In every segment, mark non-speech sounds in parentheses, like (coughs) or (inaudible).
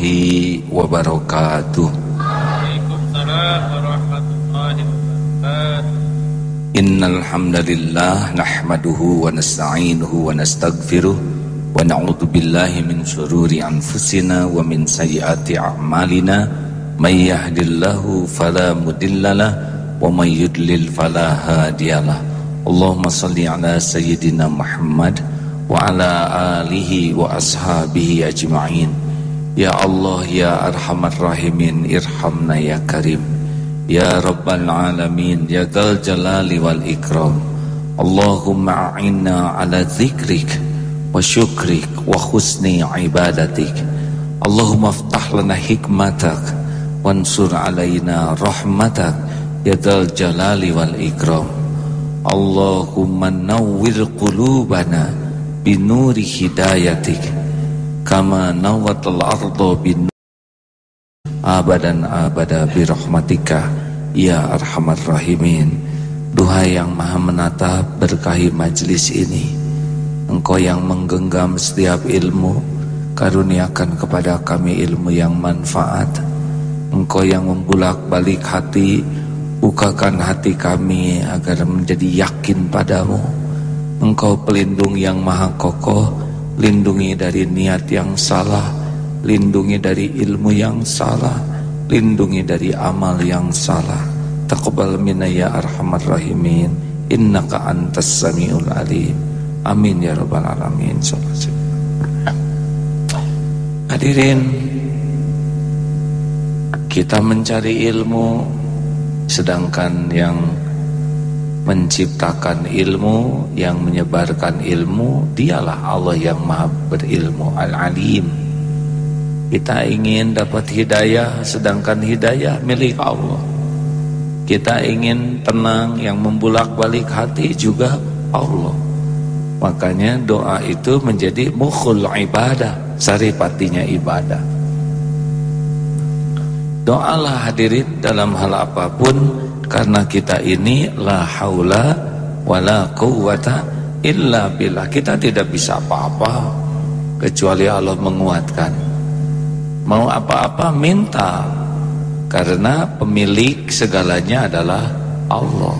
warahmatullahi wabarakatuh. Waalaikumsalam warahmatullahi wabarakatuh. Innal hamdalillah nahmaduhu wa nasta'inuhu wa nastaghfiruh wa na'udzu billahi min shururi anfusina wa min sayyiati a'malina may yahdihillahu fala mudhillalah wa may yudlil fala hadiyalah. Allahumma shalli ala sayyidina Muhammad wa ala alihi wa ashabihi ajma'in Ya Allah ya arhamar rahimin irhamna ya karim Ya rabbal alamin ya dal jalali wal ikram Allahumma a'inna ala zikrik wa syukrik wa husni ibadatik Allahumma aftah lana hikmatak wansur alaina rahmatak ya dal jalali wal ikram Allahumma kama nawatal ardo bin abadan abada birahmatika ya arhamar rahimin. Duhai yang maha menatap berkahi majlis ini. Engkau yang menggenggam setiap ilmu karuniakan kepada kami ilmu yang manfaat. Engkau yang membulak balik hati bukakan hati kami agar menjadi yakin padamu. Engkau pelindung yang maha kokoh Lindungi dari niat yang salah. Lindungi dari ilmu yang salah. Lindungi dari amal yang salah. Taqbal minna ya arhamar rahimin. Innaka antas sami'ul alim. Amin ya rabbal alamin. Hadirin Kita mencari ilmu Sedangkan yang menciptakan ilmu, yang menyebarkan ilmu, dialah Allah yang maha berilmu, al-alim. Kita ingin dapat hidayah, sedangkan hidayah milik Allah. Kita ingin tenang, yang membulak balik hati juga Allah. Makanya doa itu menjadi mukhul ibadah, saripatinya ibadah. Doalah hadirin dalam hal apa pun, karena kita ini la haula wala quwata illa billah. Kita tidak bisa apa-apa kecuali Allah menguatkan. Mau apa-apa minta karena pemilik segalanya adalah Allah.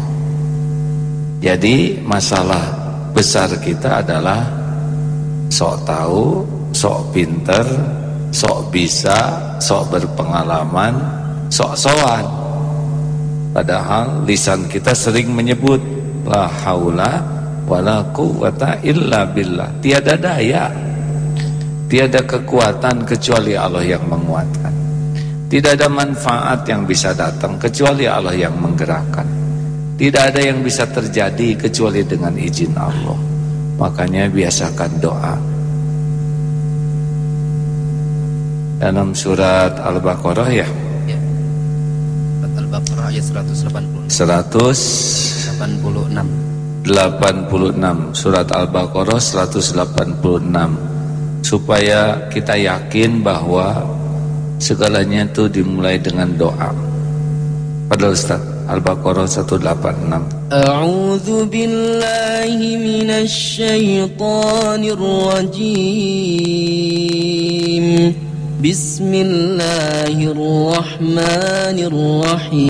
Jadi masalah besar kita adalah sok tahu, sok pinter, sok bisa, sok berpengalaman, sok sowan. Padahal lisan kita sering menyebut la haula wala quwata illa billah. Tiada daya. Tiada kekuatan kecuali Allah yang menguatkan. Tidak ada manfaat yang bisa datang kecuali Allah yang menggerakkan. Tidak ada yang bisa terjadi kecuali dengan izin Allah. Makanya biasakan doa. Dalam surat Al-Baqarah ya ya 180. 100 86 surat Al-Baqarah 186 supaya kita yakin bahwa segalanya itu dimulai dengan doa. Padahal Ustaz Al-Baqarah 186. A'udzu billahi minasy syaithanir rajim. Bismillahirrahmanirrahim.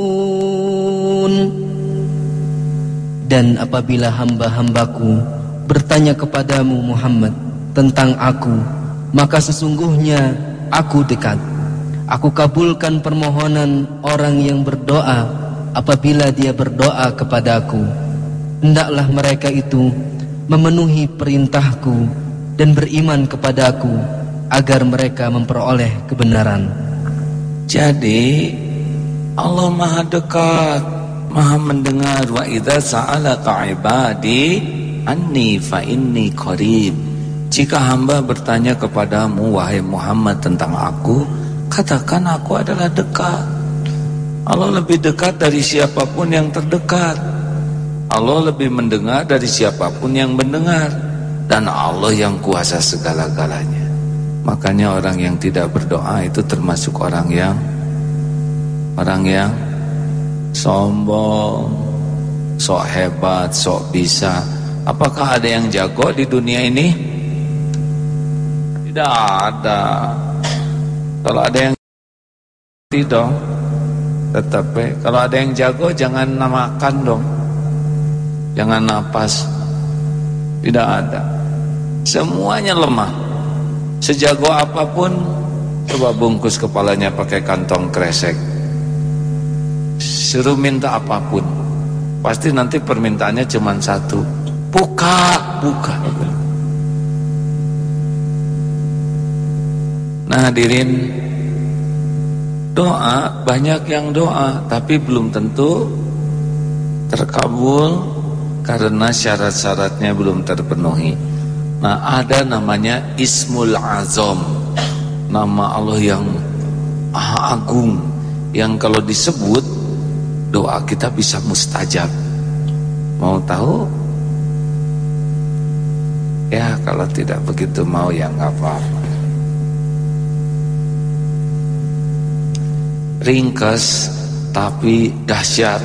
Dan apabila hamba-hambaku bertanya kepadamu Muhammad tentang aku Maka sesungguhnya aku dekat. Aku kabulkan permohonan orang yang berdoa apabila dia berdoa kepadaku. Hendaklah mereka itu memenuhi perintahku dan beriman kepadaku agar mereka memperoleh kebenaran. Jadi Allah Maha dekat, Maha mendengar wa idza sa'alaka ibadi anni fa inni qarib. Jika hamba bertanya kepadamu Wahai Muhammad tentang aku Katakan aku adalah dekat. Allah lebih dekat dari siapa pun yang terdekat. Allah lebih mendengar dari siapa pun yang mendengar. Dan Allah yang kuasa segala-galanya. Makanya orang yang tidak berdoa itu termasuk orang yang Orang yang sombong Sok hebat, sok bisa Apakah ada yang jago di dunia ini? Tidak ada. Kalau ada yang tidak, tetapi kalau ada yang jago jangan namakan dong. Jangan napas. Tidak ada. Semuanya lemah. Sejago apa pun coba bungkus kepalanya pakai kantong kresek. Suruh minta apa pun. Pasti nanti permintaannya cuma satu. Buka, buka. Nah hadirin Doa banyak yang doa Tapi belum tentu Terkabul Karena syarat-syaratnya belum terpenuhi Nah ada namanya Ismul Azam Nama Allah yang agung Yang kalau disebut Doa kita bisa mustajab. Mau tahu? Ya kalau tidak begitu mau ya nggak apa-apa. Ringkas tapi dahsyat.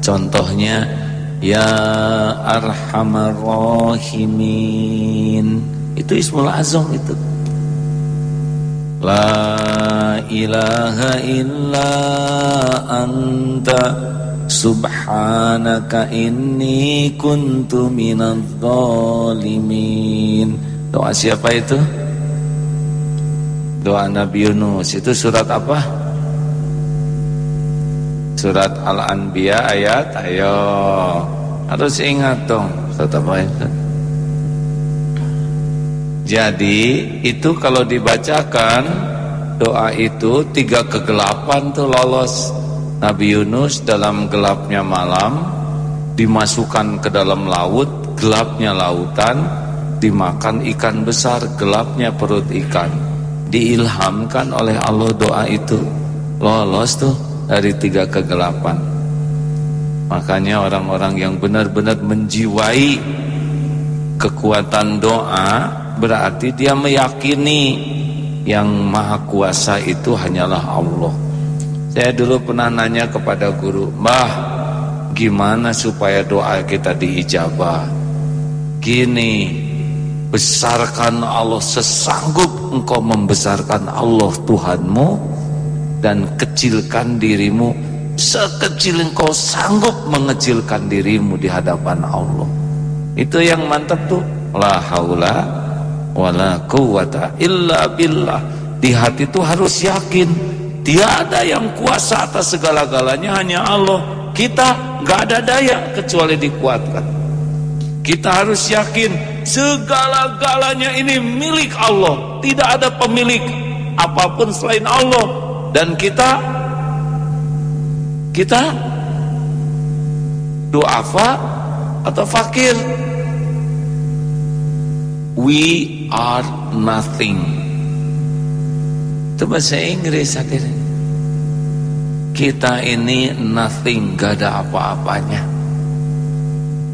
Contohnya ya arhamar rahimin. Itu ismul azam itu. La ilaha illa anta. Subhanaka inni kuntu minadh dhalimin. Doa siapa itu? Doa Nabi Yunus. Itu surat apa? Surat Al-Anbiya ayat ayo. Harus ingat dong surat apa itu? Jadi itu kalau dibacakan doa itu tiga kegelapan tuh lolos. Nabi Yunus dalam gelapnya malam dimasukkan ke dalam laut gelapnya lautan dimakan ikan besar gelapnya perut ikan. Diilhamkan oleh Allah doa itu. Lolos tuh dari tiga kegelapan. Makanya orang-orang yang benar-benar menjiwai kekuatan doa berarti dia meyakini yang maha kuasa itu hanyalah Allah. Saya dulu pernah nanya kepada guru, "Mbah, gimana supaya doa kita diijabah?" Gini, besarkan Allah sesanggup engkau membesarkan Allah Tuhanmu dan kecilkan dirimu sekecil engkau sanggup mengecilkan dirimu di hadapan Allah. Itu yang mantap tuh. La haula wala quwata illa billah. Di hati itu harus yakin tiada yang kuasa atas segala-galanya hanya Allah. Kita nggak ada daya kecuali dikuatkan. Kita harus yakin segala-galanya ini milik Allah. Tidak ada pemilik apa pun selain Allah dan kita kita duafa atau fakir we are nothing. Itu bahasa Inggris hadirin kita ini nothing gak ada apa-apanya.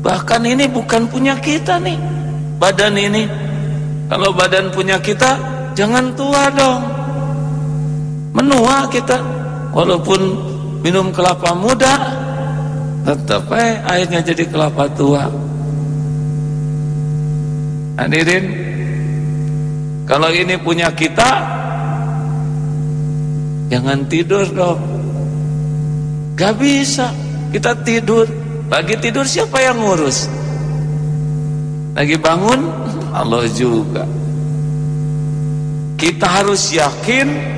Bahkan ini bukan punya kita nih. Badan ini kalau badan punya kita jangan tua dong. Menua kita walaupun minum kelapa muda tetap eh airnya jadi kelapa tua. Hadirin kalau ini punya kita jangan tidur dong. Gak bisa kita tidur. Lagi tidur siapa yang ngurus? Lagi bangun (laughs) Allah juga. Kita harus yakin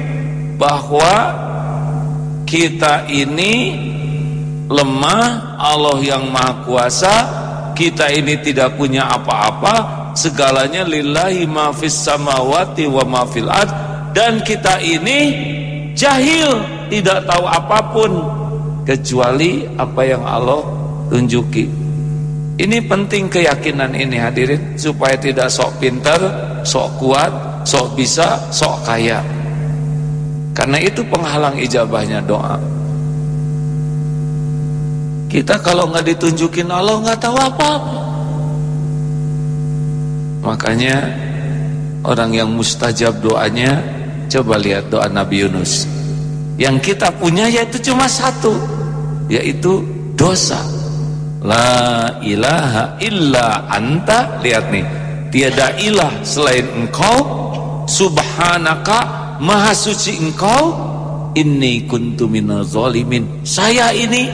bahwa kita ini lemah, Allah yang maha kuasa, kita ini tidak punya apa-apa, segalanya lillahi ma fis samawati wa ma fil ard dan kita ini jahil, tidak tahu apa pun kecuali apa yang Allah tunjuki. Ini penting keyakinan ini hadirin supaya tidak sok pintar, sok kuat, sok bisa, sok kaya. Karena itu penghalang ijabahnya doa. Kita kalau nggak ditunjukin Allah nggak tahu apa-apa. Makanya orang yang mustajab doanya coba lihat doa Nabi Yunus. Yang kita punya yaitu cuma satu, yaitu dosa. La ilaha illa anta Lihat nih Tiada ilah selain engkau Subhanaka Maha suci engkau Inni kuntu zolimin Saya ini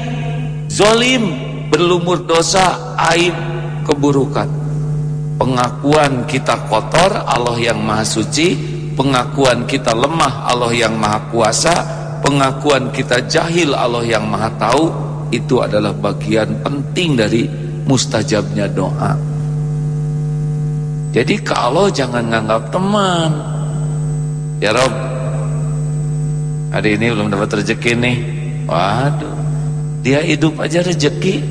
Zolim Berlumur dosa Aib Keburukan Pengakuan kita kotor Allah yang maha suci Pengakuan kita lemah Allah yang maha kuasa Pengakuan kita jahil Allah yang maha tahu itu adalah bagian penting dari mustajabnya doa. Jadi kalau jangan nganggap teman. Ya Rob, hari ini belum dapat rezeki nih. Waduh, dia hidup aja rezeki.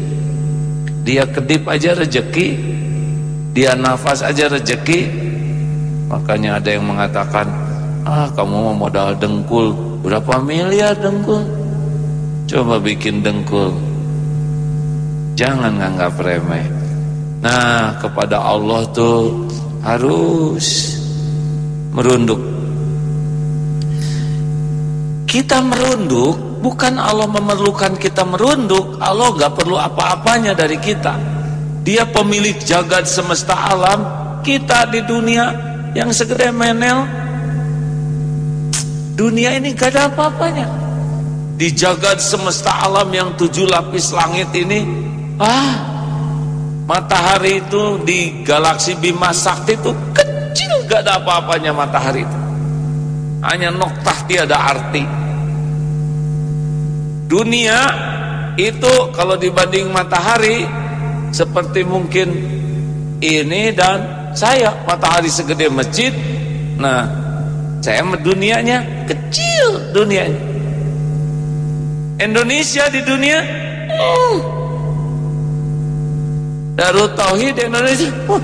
Dia kedip aja rezeki. Dia nafas aja rezeki. Makanya ada yang mengatakan, ah kamu mau modal dengkul. Berapa miliar dengkul? Coba bikin dengkul Jangan nganggap remeh Nah kepada Allah tuh Harus Merunduk Kita merunduk Bukan Allah memerlukan kita merunduk Allah gak perlu apa-apanya dari kita Dia pemilik jagat semesta alam Kita di dunia Yang segede menel. Dunia ini gak ada apa-apanya. Di jagat semesta alam yang tujuh lapis langit ini ah matahari itu di galaksi Bima Sakti itu kecil gak ada apa-apanya matahari itu. Hanya noktah tiada arti. Dunia itu kalau dibanding matahari seperti mungkin ini dan saya matahari segede masjid. Nah saya dunianya kecil dunianya. Indonesia di dunia hmm. Darul Tauhid Indonesia uh.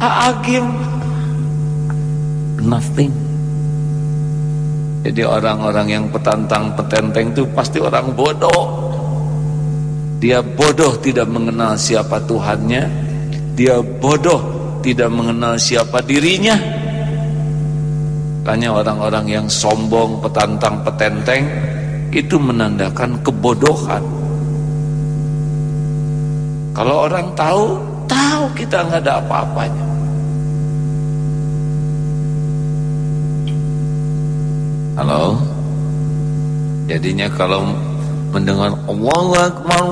Agim Nothing. Jadi orang-orang yang petantang petenteng itu pasti orang bodoh Dia bodoh tidak mengenal siapa Tuhannya Dia bodoh tidak mengenal siapa dirinya Makanya orang-orang yang sombong, petantang, petenteng itu menandakan kebodohan. Kalau orang tahu, tahu kita nggak ada apa-apanya. Halo? Jadinya kalau mendengar Allahu Akbar,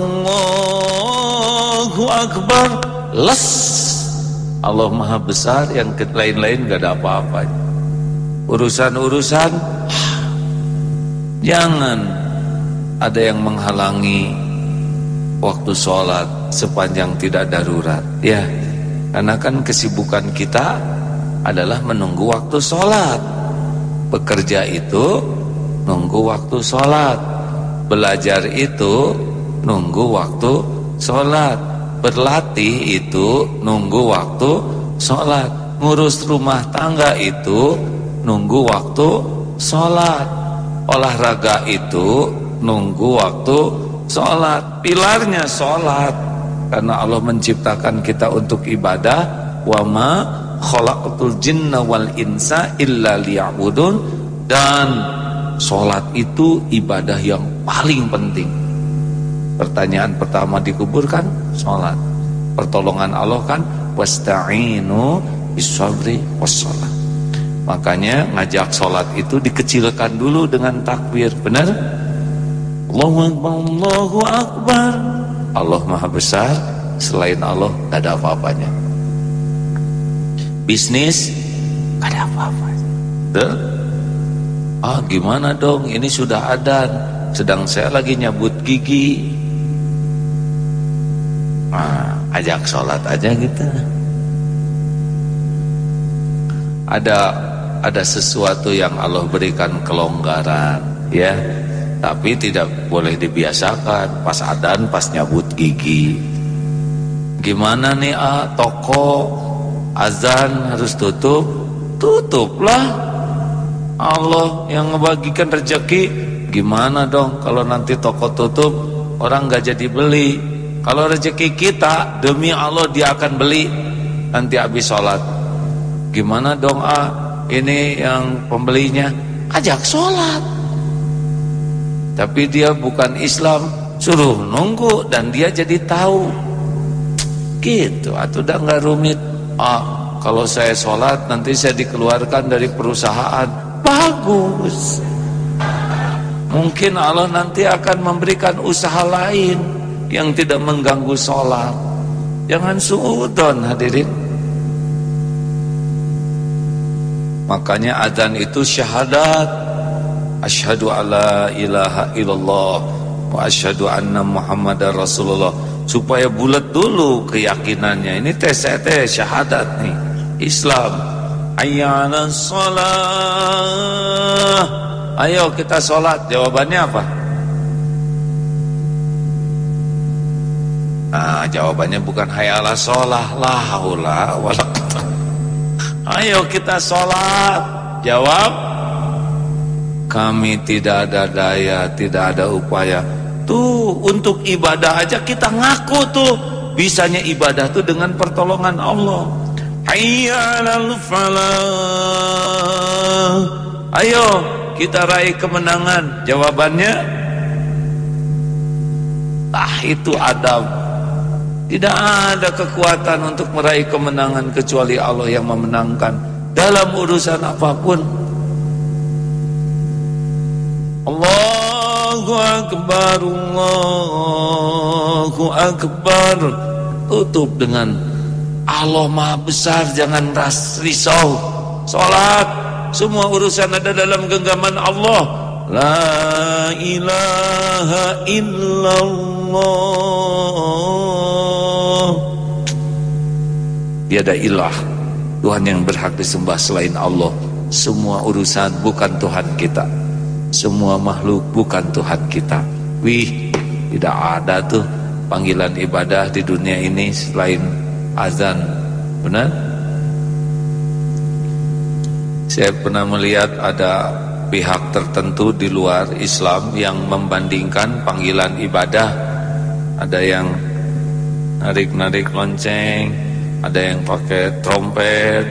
Allahu Akbar, les. Allah Maha Besar yang lain-lain nggak ada apa-apanya urusan-urusan jangan ada yang menghalangi waktu sholat sepanjang tidak darurat ya. Karena kan kesibukan kita adalah menunggu waktu sholat. Bekerja itu nunggu waktu sholat belajar itu nunggu waktu sholat. Berlatih itu nunggu waktu sholat. Ngurus rumah tangga itu nunggu waktu sholat. Olahraga itu nunggu waktu sholat. Pilarnya sholat. Karena Allah menciptakan kita untuk ibadah. Wa ma khalaqatul jinna wal insa illa liya'budun. Dan sholat itu ibadah yang paling penting. Pertanyaan pertama dikuburkan sholat. Pertolongan Allah kan wasta'inu bisabri wassalat Makanya ngajak sholat itu dikecilkan dulu dengan takbir Benar? Allahu Akbar, Allahu Akbar. Allah Maha Besar Selain Allah gak ada apa-apanya. Bisnis Gak ada apa-apanya. Ah gimana dong? Ini sudah ada Sedang saya lagi nyabut gigi. Nah, ajak sholat aja kita Ada ada sesuatu yang Allah berikan kelonggaran ya. Tapi tidak boleh dibiasakan. Pas adan pas nyabut gigi. Gimana nih ah toko azan harus tutup? Tutuplah. Allah yang ngebagikan rezeki gimana dong kalau nanti toko tutup orang nggak jadi beli? Kalau rezeki kita demi Allah dia akan beli. Nanti habis sholat. Gimana dong ah ini yang pembelinya? Ajak sholat. Tapi dia bukan Islam suruh nunggu dan dia jadi tahu. Gitu atau udah nggak rumit. Ah kalau saya sholat nanti saya dikeluarkan dari perusahaan. Bagus mungkin Allah nanti akan memberikan usaha lain yang tidak mengganggu sholat jangan suudon hadirin Makanya adzan itu syahadat. Asyhadu alla ilaha illallah wa asyhadu anna Muhammadar Rasulullah. Supaya bulat dulu keyakinannya. Ini tes tes syahadat nih. Islam. Ayyana salat. Ayo kita sholat. Jawabannya apa? Nah, jawabannya bukan hayala sholah. La haula wala Ayo kita sholat Jawab Kami tidak ada daya Tidak ada upaya Tuh untuk ibadah aja kita ngaku tuh Bisanya ibadah tuh dengan pertolongan Allah Hayyalal falah Ayo kita raih kemenangan Jawabannya Ah itu adab tidak ada kekuatan untuk meraih kemenangan kecuali Allah yang memenangkan dalam urusan apa pun. Allahu akbar Allahu akbar. Tutup dengan Allah Maha besar jangan ras risau. Salat semua urusan ada dalam genggaman Allah. La ilaha illallah. Tiada ilah Tuhan yang berhak disembah selain Allah. Semua urusan bukan Tuhan kita. Semua makhluk bukan Tuhan kita. Wih tidak ada tuh panggilan ibadah di dunia ini selain azan. Benar? Saya pernah melihat ada pihak tertentu di luar Islam yang membandingkan panggilan ibadah. Ada yang narik-narik lonceng ada yang pakai trompet.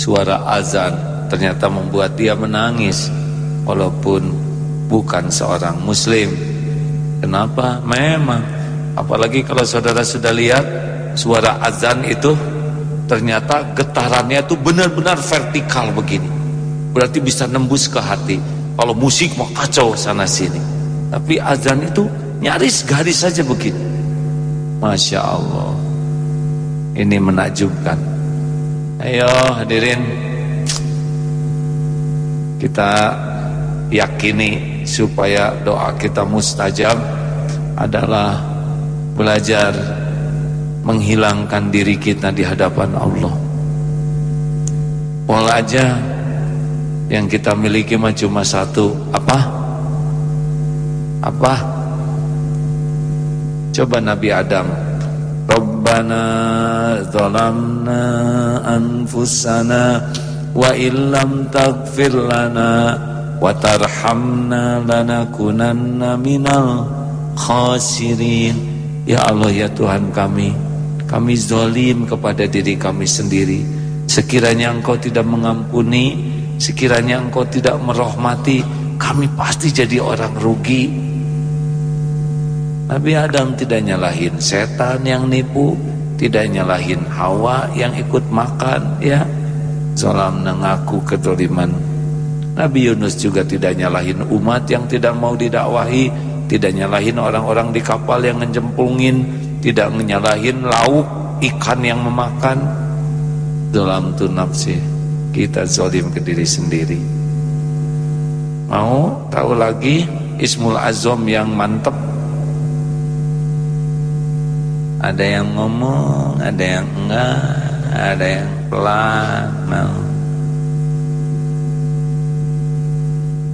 Suara azan ternyata membuat dia menangis walaupun bukan seorang muslim. Kenapa? memang apalagi kalau saudara sudah lihat suara azan itu ternyata getarannya itu benar-benar vertikal begini. Berarti bisa nembus ke hati. Kalau musik mau kacau sana sini. Tapi azan itu nyaris garis saja begini. Masya Allah. Ini menakjubkan. Ayo hadirin. Kita yakini supaya doa kita mustajab adalah belajar menghilangkan diri kita di hadapan Allah. Wal aja yang kita miliki mah cuma satu, apa? Apa? Coba Nabi Adam. Rabbana zalamna anfusana wa illam taghfir lana wa tarhamna lanakunanna minal khasirin. Ya Allah ya Tuhan kami kami zalim kepada diri kami sendiri Sekiranya engkau tidak mengampuni Sekiranya engkau tidak merahmati Kami pasti jadi orang rugi Nabi Adam tidak nyalahin setan yang nipu, tidak nyalahin Hawa yang ikut makan, ya. Salam mengaku kedoliman. Nabi Yunus juga tidak nyalahin umat yang tidak mau didakwahi, tidak nyalahin orang-orang di kapal yang ngejempungin, tidak menyalahin lauk ikan yang memakan. Dalam tu nafsi kita zolim ke diri sendiri. Mau tahu lagi Ismul Azom yang mantep ada yang ngomong, ada yang enggak, ada yang pelan. Mau.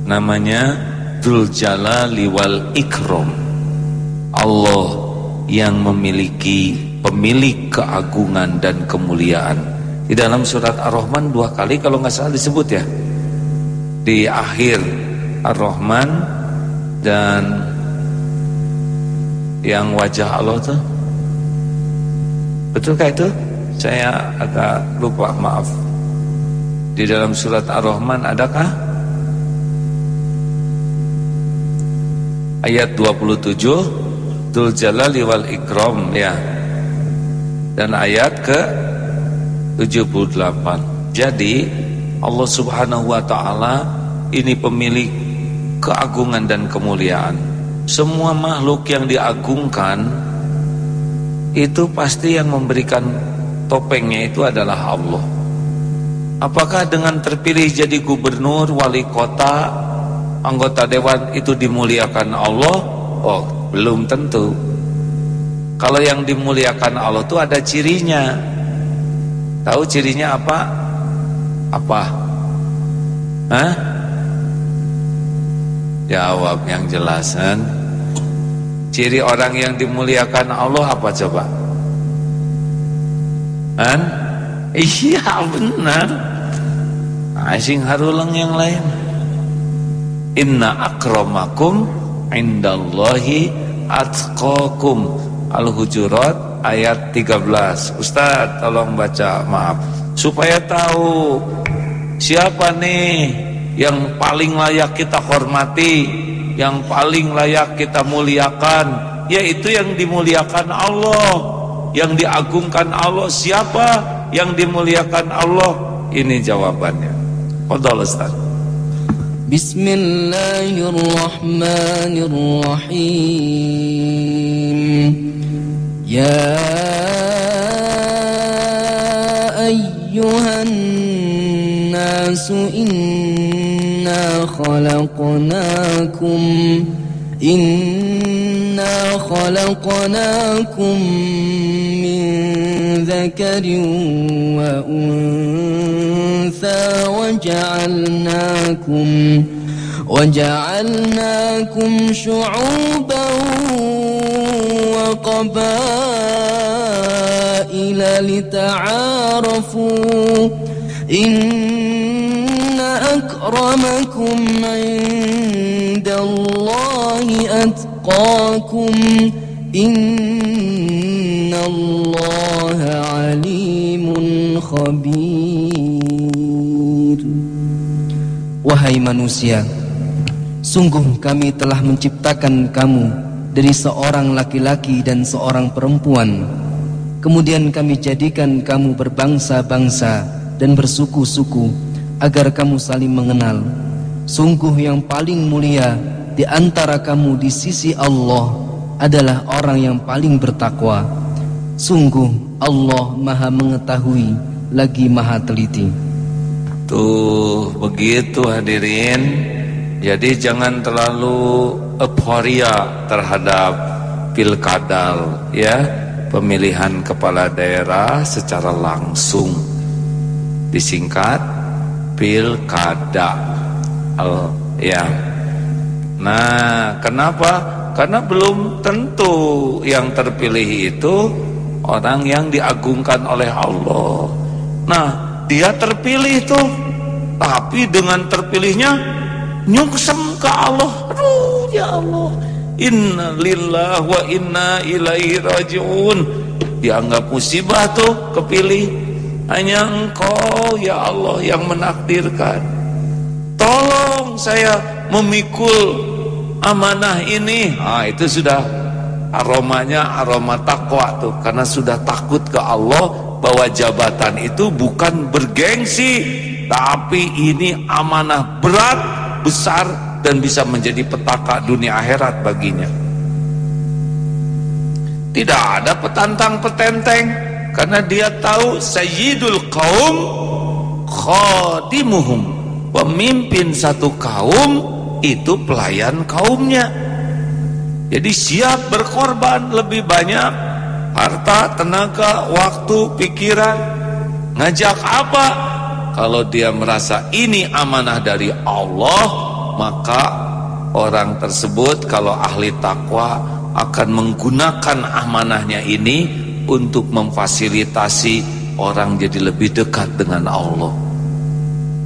namanya Dzul Jalali wal Ikram yang memiliki pemilik keagungan dan kemuliaan. Di dalam surat Ar-Rahman dua kali kalau nggak salah disebut ya. Di akhir Ar-Rahman dan yang wajah Allah tuh. Betul kayak itu? Saya agak lupa maaf. Di dalam surat Ar-Rahman adakah? Ayat 27 Dul Jalali wal Ikram ya dan ayat ke 78 jadi Allah subhanahu wa ta'ala ini pemilik keagungan dan kemuliaan semua makhluk yang diagungkan itu pasti yang memberikan topengnya itu adalah Allah. Apakah dengan terpilih jadi gubernur, wali kota, anggota dewan itu dimuliakan Allah? Oh, belum tentu. Kalau yang dimuliakan Allah itu ada cirinya. Tahu cirinya apa? Apa? Hah? Jawab yang jelasan. Ciri orang yang dimuliakan Allah apa coba? Kan? Iya benar. Asing harulang yang lain. Inna akramakum indallahi atqakum. Al-Hujurat ayat 13. Ustaz tolong baca, maaf. Supaya tahu siapa nih yang paling layak kita hormati, yang paling layak kita muliakan, yaitu yang dimuliakan Allah, yang diagungkan Allah. Siapa yang dimuliakan Allah? Ini jawabannya. Qadal Ustaz. بسم الله الرحمن الرحيم يا أيها الناس إنا خلقناكم إنا خلقناكم من ذكر وأنثى وجعلناكم وجعلناكم شعوبا وقبائل لتعارفوا إن أكرمكم عند الله أتقاكم إن الله عليم خبير Wahai manusia Sungguh kami telah menciptakan kamu Dari seorang laki-laki dan seorang perempuan Kemudian kami jadikan kamu berbangsa-bangsa dan bersuku-suku agar kamu saling mengenal. Sungguh yang paling mulia di antara kamu di sisi Allah adalah orang yang paling bertakwa. Sungguh Allah Maha mengetahui lagi Maha teliti. Tuh begitu hadirin. Jadi jangan terlalu euforia terhadap pilkadal ya, pemilihan kepala daerah secara langsung. Disingkat pilkada al ya nah kenapa? Karena belum tentu yang terpilih itu orang yang diagungkan oleh Allah. Nah dia terpilih tuh tapi dengan terpilihnya nyungsem ke Allah. Aduh ya Allah. Inna lillah wa inna ilaihi rajiun. Dianggap musibah tuh kepilih. Hanya engkau ya Allah yang menakdirkan. Tolong saya memikul amanah ini. Ah itu sudah aromanya aroma takwa tuh. Karena sudah takut ke Allah Bahwa jabatan itu bukan bergengsi. Tapi ini amanah berat, besar Dan bisa menjadi petaka dunia akhirat baginya. Tidak ada petantang petenteng. Karena dia tahu sayyidul kaum khadimuhum. Pemimpin satu kaum itu pelayan kaumnya. Jadi siap berkorban lebih banyak. Harta, tenaga, waktu, pikiran. Ngajak apa? Kalau dia merasa ini amanah dari Allah maka orang tersebut kalau ahli takwa akan menggunakan amanahnya ini untuk memfasilitasi orang jadi lebih dekat dengan Allah.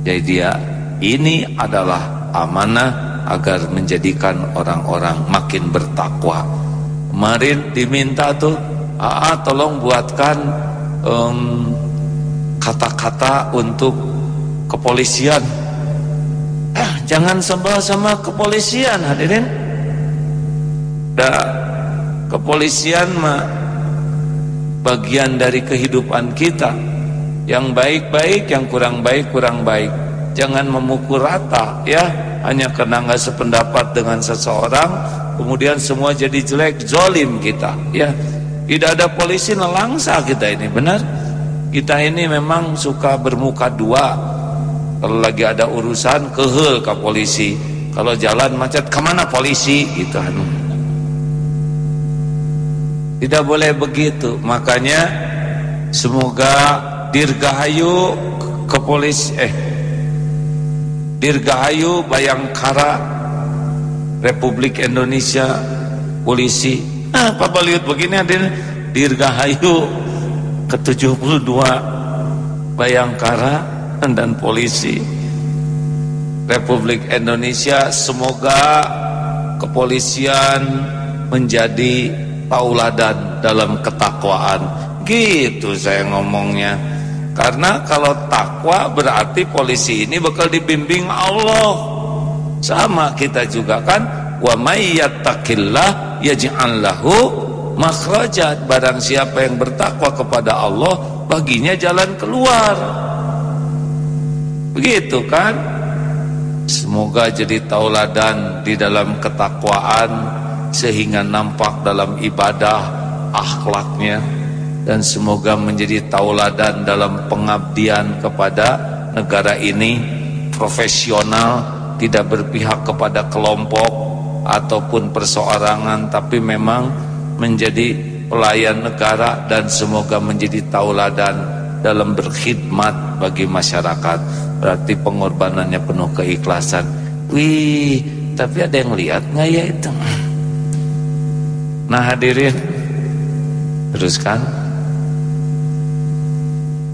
Jadi dia ini adalah amanah agar menjadikan orang-orang makin bertakwa. Kemarin diminta tuh, "Aa, tolong buatkan kata-kata um, untuk kepolisian." Eh, jangan sembah sama kepolisian hadirin. Da, kepolisian mah bagian dari kehidupan kita. Yang baik-baik, yang kurang baik, kurang baik. Jangan memukul rata ya, hanya karena nggak sependapat dengan seseorang, kemudian semua jadi jelek, zolim kita ya. Tidak ada polisi nelangsa kita ini, benar? Kita ini memang suka bermuka dua kalau lagi ada urusan kehel ke polisi. Kalau jalan macet ke mana polisi? Gitu anu. Tidak boleh begitu. Makanya semoga Dirgahayu ke polisi eh Dirgahayu Bayangkara Republik Indonesia polisi. Ah, Papa lihat begini hadir Dirgahayu ke-72 Bayangkara dan polisi. Republik Indonesia semoga kepolisian menjadi tauladan dalam ketakwaan. Gitu saya ngomongnya karena kalau takwa berarti polisi ini bakal dibimbing Allah. Sama kita juga kan wa may yattaqillah yaj'al lahu makhrajat barang siapa yang bertakwa kepada Allah baginya jalan keluar. Begitu kan? Semoga jadi tauladan di dalam ketakwaan sehingga nampak dalam ibadah akhlaknya dan semoga menjadi tauladan dalam pengabdian kepada negara ini profesional tidak berpihak kepada kelompok ataupun perseorangan tapi memang menjadi pelayan negara dan semoga menjadi tauladan dalam berkhidmat bagi masyarakat. Berarti pengorbanannya penuh keikhlasan. Wih tapi ada yang lihat nggak ya itu? Nah hadirin teruskan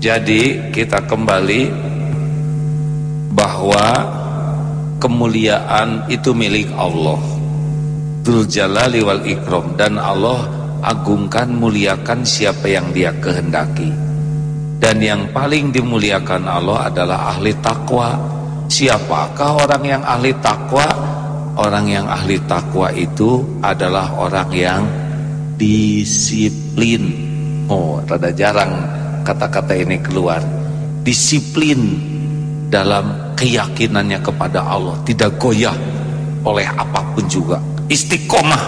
jadi kita kembali bahwa kemuliaan itu milik Allah Dzul Jalali wal Ikram dan Allah agungkan muliakan siapa yang dia kehendaki dan yang paling dimuliakan Allah adalah ahli takwa. Siapakah orang yang ahli takwa? Orang yang ahli takwa itu adalah orang yang disiplin. Oh, rada jarang kata-kata ini keluar. Disiplin dalam keyakinannya kepada Allah, tidak goyah oleh apa pun juga. Istiqomah.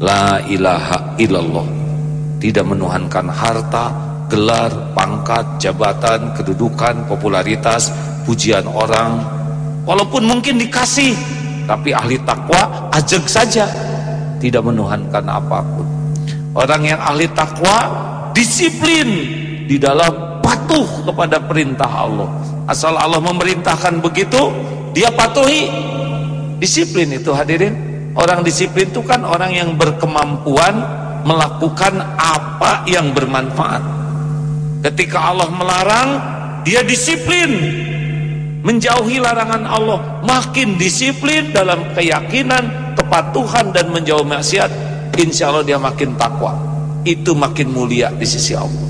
La ilaha illallah. Tidak menuhankan harta, gelar, pangkat, jabatan, kedudukan, popularitas, pujian orang. Walaupun mungkin dikasih, tapi ahli takwa ajak saja, tidak menuhankan apa pun. Orang yang ahli takwa disiplin di dalam patuh kepada perintah Allah. Asal Allah memerintahkan begitu, dia patuhi. Disiplin itu hadirin. Orang disiplin itu kan orang yang berkemampuan melakukan apa yang bermanfaat. Ketika Allah melarang, dia disiplin menjauhi larangan Allah, makin disiplin dalam keyakinan, kepatuhan dan menjauh maksiat, insya Allah dia makin takwa. Itu makin mulia di sisi Allah.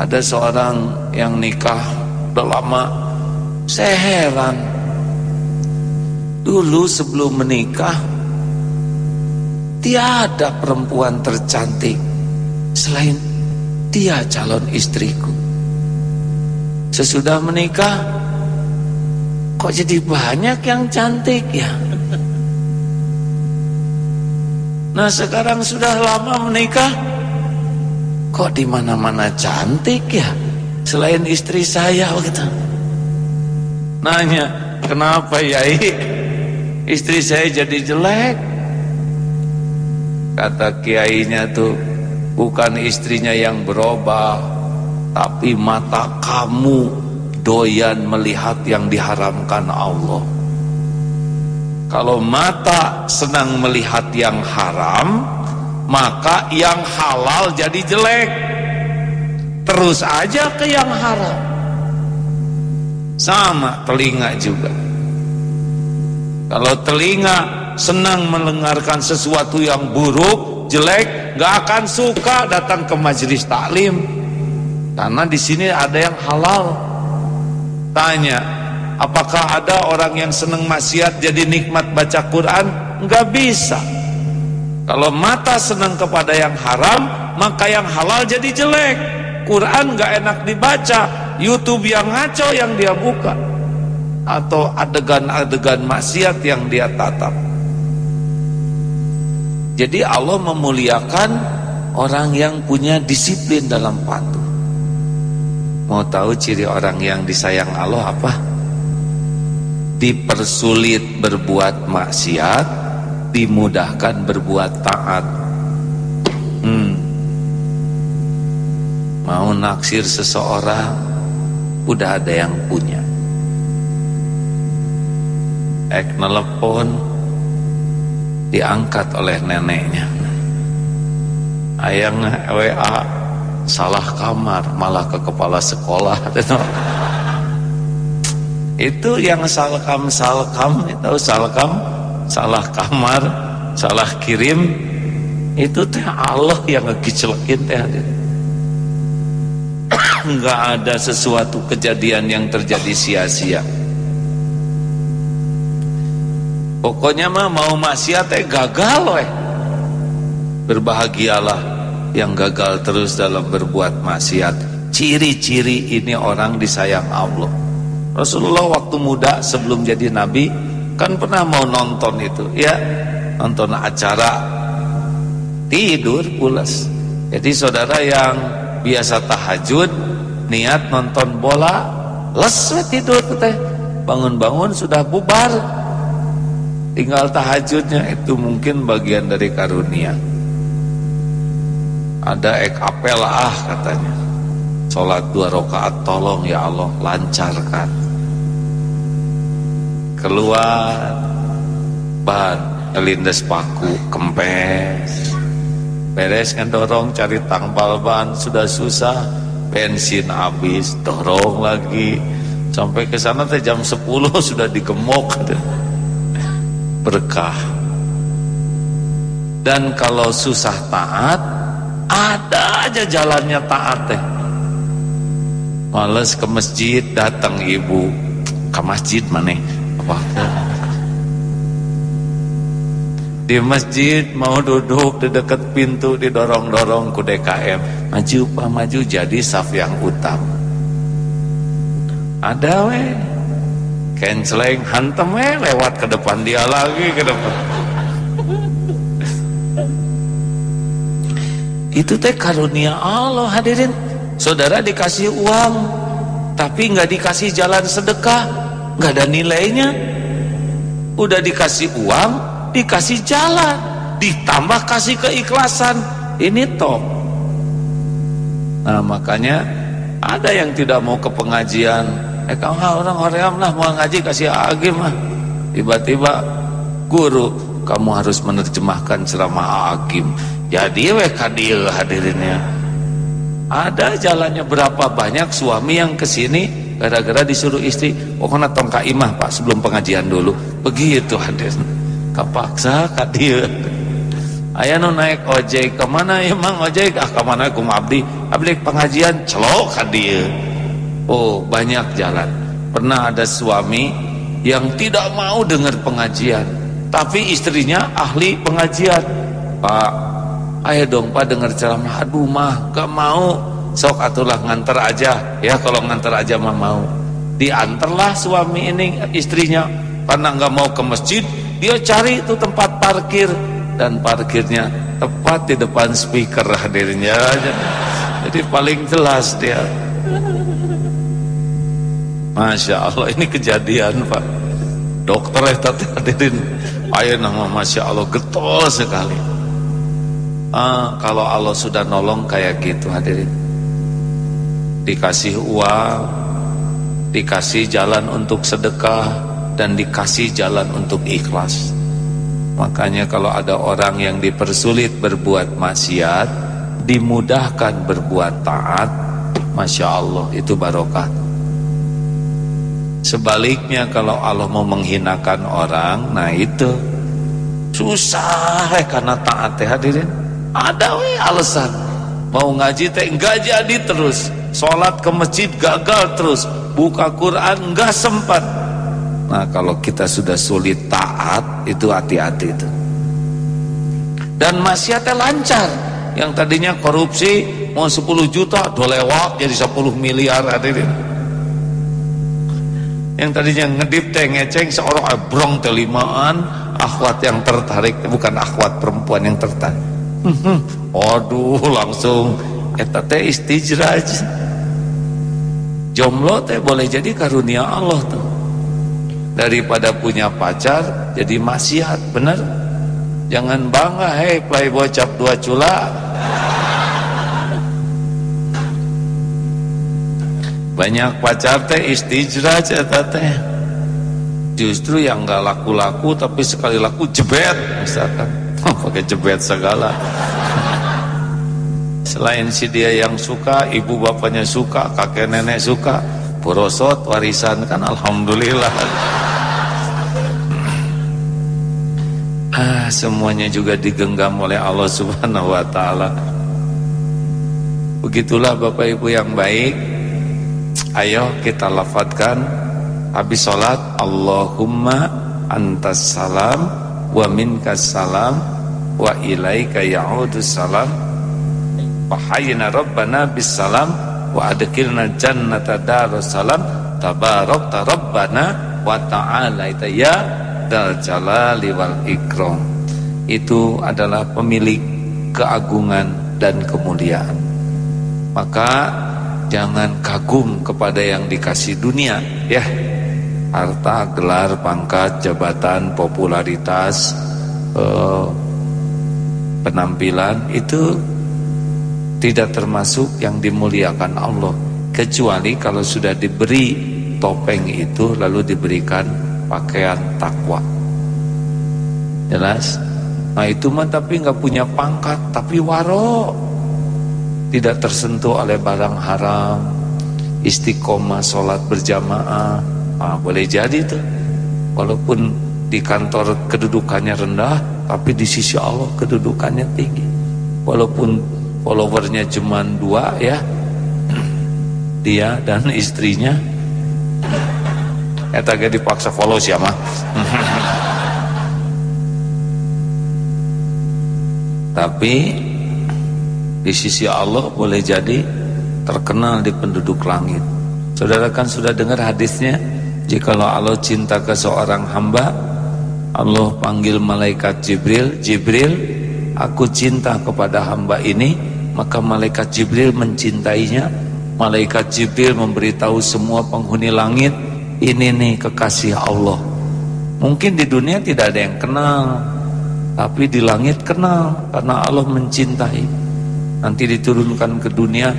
Ada seorang yang nikah udah lama, saya heran. Dulu sebelum menikah, tiada perempuan tercantik selain dia calon istriku. Sesudah menikah, kok jadi banyak yang cantik ya? Nah sekarang sudah lama menikah, kok di mana-mana cantik ya? Selain istri saya begitu. Nanya, kenapa ya? Istri saya jadi jelek. Kata kiainya tuh, bukan istrinya yang berubah tapi mata kamu doyan melihat yang diharamkan Allah. Kalau mata senang melihat yang haram, maka yang halal jadi jelek. Terus aja ke yang haram. Sama telinga juga. Kalau telinga senang mendengarkan sesuatu yang buruk, jelek, gak akan suka datang ke majelis taklim. Karena di sini ada yang halal. Tanya, apakah ada orang yang senang maksiat jadi nikmat baca Quran? Enggak bisa. Kalau mata senang kepada yang haram, maka yang halal jadi jelek. Quran enggak enak dibaca, YouTube yang ngaco yang dia buka. Atau adegan-adegan maksiat yang dia tatap. Jadi Allah memuliakan orang yang punya disiplin dalam patuh. Mau tahu ciri orang yang disayang Allah apa? Dipersulit berbuat maksiat, dimudahkan berbuat taat. Hmm. Mau naksir seseorang, udah ada yang punya. Ek nelpon, diangkat oleh neneknya. Ayang WA salah kamar malah ke kepala sekolah (laughs) itu yang salkam salkam itu salkam salah kamar salah kirim itu teh Allah yang ngegicelekin teh (coughs) nggak ada sesuatu kejadian yang terjadi sia-sia pokoknya mah mau maksiat teh gagal weh berbahagialah yang gagal terus dalam berbuat maksiat. Ciri-ciri ini orang disayang Allah. Rasulullah waktu muda sebelum jadi nabi kan pernah mau nonton itu, ya. Nonton acara tidur pulas. Jadi saudara yang biasa tahajud niat nonton bola les tidur teh. Bangun-bangun sudah bubar. Tinggal tahajudnya itu mungkin bagian dari karunia. Ada ek apel ah katanya. Sholat dua rakaat tolong ya Allah lancarkan keluar. Ban lindes paku kempes. Beres dorong cari tangpal ban sudah susah. Bensin habis dorong lagi. Sampai ke sana teh jam 10 (laughs) sudah digemuk. (laughs) Berkah. Dan kalau susah taat ada aja jalannya taat teh. Males ke masjid datang ibu ke masjid mana apa? Di masjid mau duduk di dekat pintu didorong-dorong ku DKM maju pak maju jadi saf yang utama. Ada we. Kenceleng hantem we lewat ke depan dia lagi ke depan. Itu teh karunia Allah hadirin. Saudara dikasih uang, tapi nggak dikasih jalan sedekah, nggak ada nilainya. Udah dikasih uang, dikasih jalan, ditambah kasih keikhlasan. Ini top. Nah makanya ada yang tidak mau ke pengajian. Eh kamu orang-orang lah mau ngaji kasih agim mah. Tiba-tiba guru kamu harus menerjemahkan ceramah agim jadi weh kadil hadirinnya. Ada jalannya berapa banyak suami yang ke sini gara-gara disuruh istri, pokoknya tong imah pak sebelum pengajian dulu. Begitu hadirin. Kapaksa kadil. Ayah nu naik ojek ke mana emang ojek ah ke mana aku abdi abdi pengajian celok kadil. Oh banyak jalan. Pernah ada suami yang tidak mau dengar pengajian, tapi istrinya ahli pengajian. Pak ayo dong pak dengar ceramah aduh mah gak mau sok atulah nganter aja. Ya kalau nganter aja mah mau. Diantarlah suami ini istrinya. Karena nggak mau ke masjid dia cari itu tempat parkir. Dan parkirnya tepat di depan speaker hadirnya jadi paling jelas dia. Masya Allah ini kejadian pak. Dokter ya tadi hadirin. Ayo nama Masya Allah getol sekali. Ah, kalau Allah sudah nolong kayak gitu hadirin dikasih uang dikasih jalan untuk sedekah dan dikasih jalan untuk ikhlas. Makanya kalau ada orang yang dipersulit berbuat maksiat dimudahkan berbuat taat Masya Allah itu barokah. Sebaliknya kalau Allah mau menghinakan orang nah itu susah eh, karena taat ya hadirin. Ada weh alasan. Mau ngaji teh enggak jadi terus sholat ke masjid gagal terus. Buka Quran enggak sempat. Nah kalau kita sudah sulit taat itu hati-hati itu. Dan maksiatnya lancar. Yang tadinya korupsi mau 10 juta dolewak jadi 10 miliar hadirin yang tadinya ngedip teh ngeceng seorang abrong telimaan akhwat yang tertarik bukan akhwat perempuan yang tertarik. (laughs) Waduh langsung eta teh istijraj Jomblo teh boleh jadi karunia Allah tuh. Daripada punya pacar jadi maksiat, bener? Jangan bangga, hei playboy cap dua cula. Banyak pacar teh istijraj eta teh. Justru yang gak laku-laku tapi sekali laku jebet misalkan. (laughs) Pakai jebet segala. Selain si dia yang suka, ibu bapaknya suka, kakek nenek suka, porosot warisan kan alhamdulillah. Ah, semuanya juga digenggam oleh Allah Subhanahu wa taala. Begitulah Bapak Ibu yang baik. Ayo kita lafadkan habis salat Allahumma antas salam wa minkas salam wa ilaika ya'udus salam Wahayna Rabbana bisalam wa adkhilna jannata darussalam tabarakta Rabbana wa ta'ala ya dal jalali wal ikram itu adalah pemilik keagungan dan kemuliaan. Maka jangan kagum kepada yang dikasih dunia ya. Harta gelar pangkat jabatan popularitas eh, penampilan itu tidak termasuk yang dimuliakan Allah. Kecuali kalau sudah diberi topeng itu lalu diberikan pakaian takwa. Jelas? Nah itu mah tapi nggak punya pangkat tapi waro tidak tersentuh oleh barang haram istiqomah sholat berjamaah. Ah, boleh jadi tuh. Walaupun di kantor kedudukannya rendah tapi di sisi Allah kedudukannya tinggi. Walaupun followernya cuma dua ya. (clears throat) Dia dan istrinya. Ya tadi dipaksa follow siapa? (laughs) Tapi di sisi Allah boleh jadi terkenal di penduduk langit. Saudara kan sudah dengar hadisnya jikalau Allah cinta ke seorang hamba Allah panggil malaikat Jibril Jibril aku cinta kepada hamba ini maka malaikat Jibril mencintainya. Malaikat Jibril memberitahu semua penghuni langit ini nih kekasih Allah. Mungkin di dunia tidak ada yang kenal tapi di langit kenal karena Allah mencintai. Nanti diturunkan ke dunia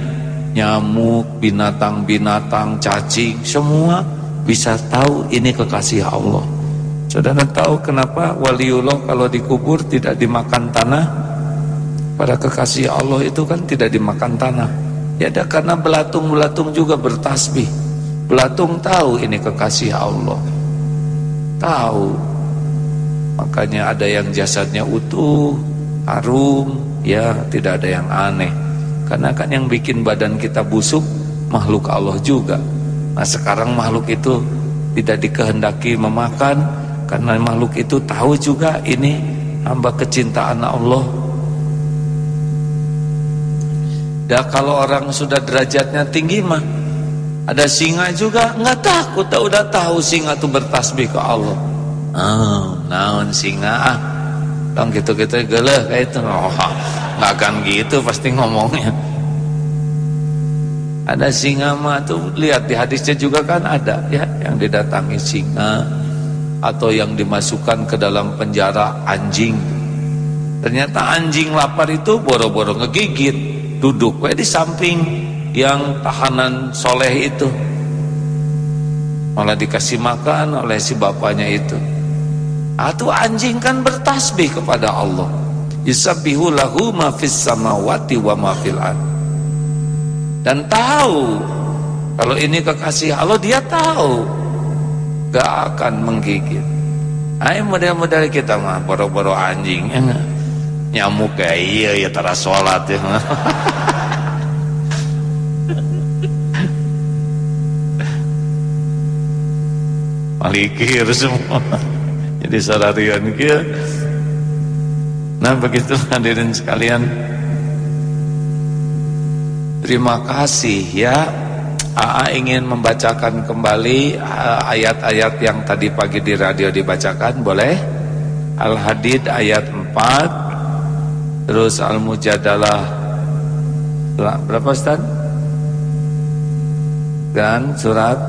nyamuk, binatang-binatang, cacing semua bisa tahu ini kekasih Allah. Saudara tahu kenapa waliullah kalau dikubur tidak dimakan tanah Pada kekasih Allah itu kan tidak dimakan tanah. Ya ada karena belatung-belatung juga bertasbih. Belatung tahu ini kekasih Allah. Tahu. Makanya ada yang jasadnya utuh, harum, ya tidak ada yang aneh. Karena kan yang bikin badan kita busuk makhluk Allah juga. Nah sekarang makhluk itu tidak dikehendaki memakan karena makhluk itu tahu juga ini hamba kecintaan Allah Ya kalau orang sudah derajatnya tinggi mah ada singa juga nggak takut, tak udah tahu singa tuh bertasbih ke Allah. Oh, naon singa ah. Dong gitu-gitu geleh kayak itu. Oh, nggak akan gitu pasti ngomongnya. Ada singa mah tuh lihat di hadisnya juga kan ada ya yang didatangi singa atau yang dimasukkan ke dalam penjara anjing. Ternyata anjing lapar itu boro-boro ngegigit duduk. We di samping yang tahanan soleh itu. Malah dikasih makan oleh si bapaknya itu. Atau anjing kan bertasbih kepada Allah. Yusabbihu lahu ma fis samawati wa ma fil dan tahu kalau ini kekasih Allah dia tahu. Gak akan menggigit. Ayo model-model kita mah boro-boro anjing ya nyamuk kayak iya ya tara sholat ya. (laughs) Malikir semua. Jadi sararian kia nah begitu hadirin sekalian. Terima kasih ya. AA ingin membacakan kembali ayat-ayat yang tadi pagi di radio dibacakan. Boleh? Al-Hadid ayat 4 terus Al-Mujadalah. Berapa Ustaz? dan surat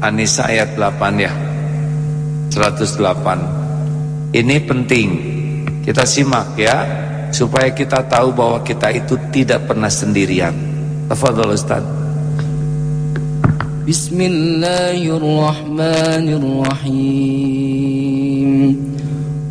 Anisa ayat 8 ya. 108 Ini penting. Kita simak ya Supaya kita tahu bahwa kita itu tidak pernah sendirian. Tafadol Ustaz. Bismillahirrahmanirrahim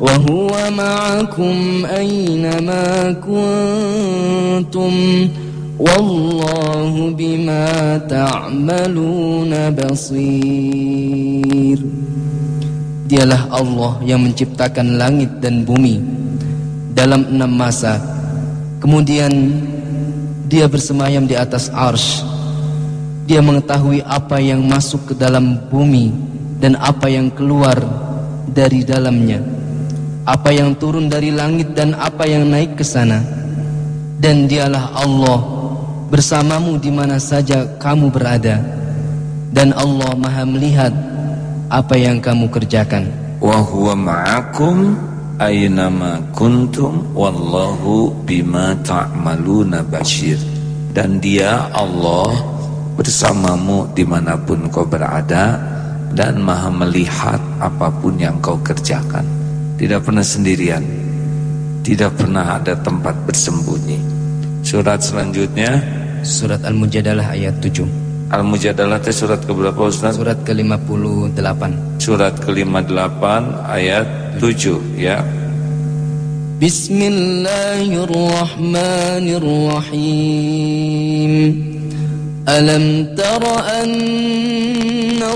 وهو معكم أينما كنتم والله بما تعملون بصير Dialah Allah yang menciptakan langit dan bumi dalam enam masa. Kemudian dia bersemayam di atas ars. Dia mengetahui apa yang masuk ke dalam bumi dan apa yang keluar dari dalamnya apa yang turun dari langit dan apa yang naik ke sana. Dan dialah Allah bersamamu di mana saja kamu berada. Dan Allah Maha melihat apa yang kamu kerjakan. Wa huwa ma'akum aynama kuntum wallahu bima ta'maluna basyir dan dia Allah bersamamu di mana pun kau berada dan maha melihat apa pun yang kau kerjakan tidak pernah sendirian, tidak pernah ada tempat bersembunyi. Surat selanjutnya surat Al-Mujadalah ayat 7. Al-Mujadalah itu surat ke berapa Ustaz? Surat ke-58. Surat ke-58 ayat 7 ya. Bismillahirrahmanirrahim. Alam tara anna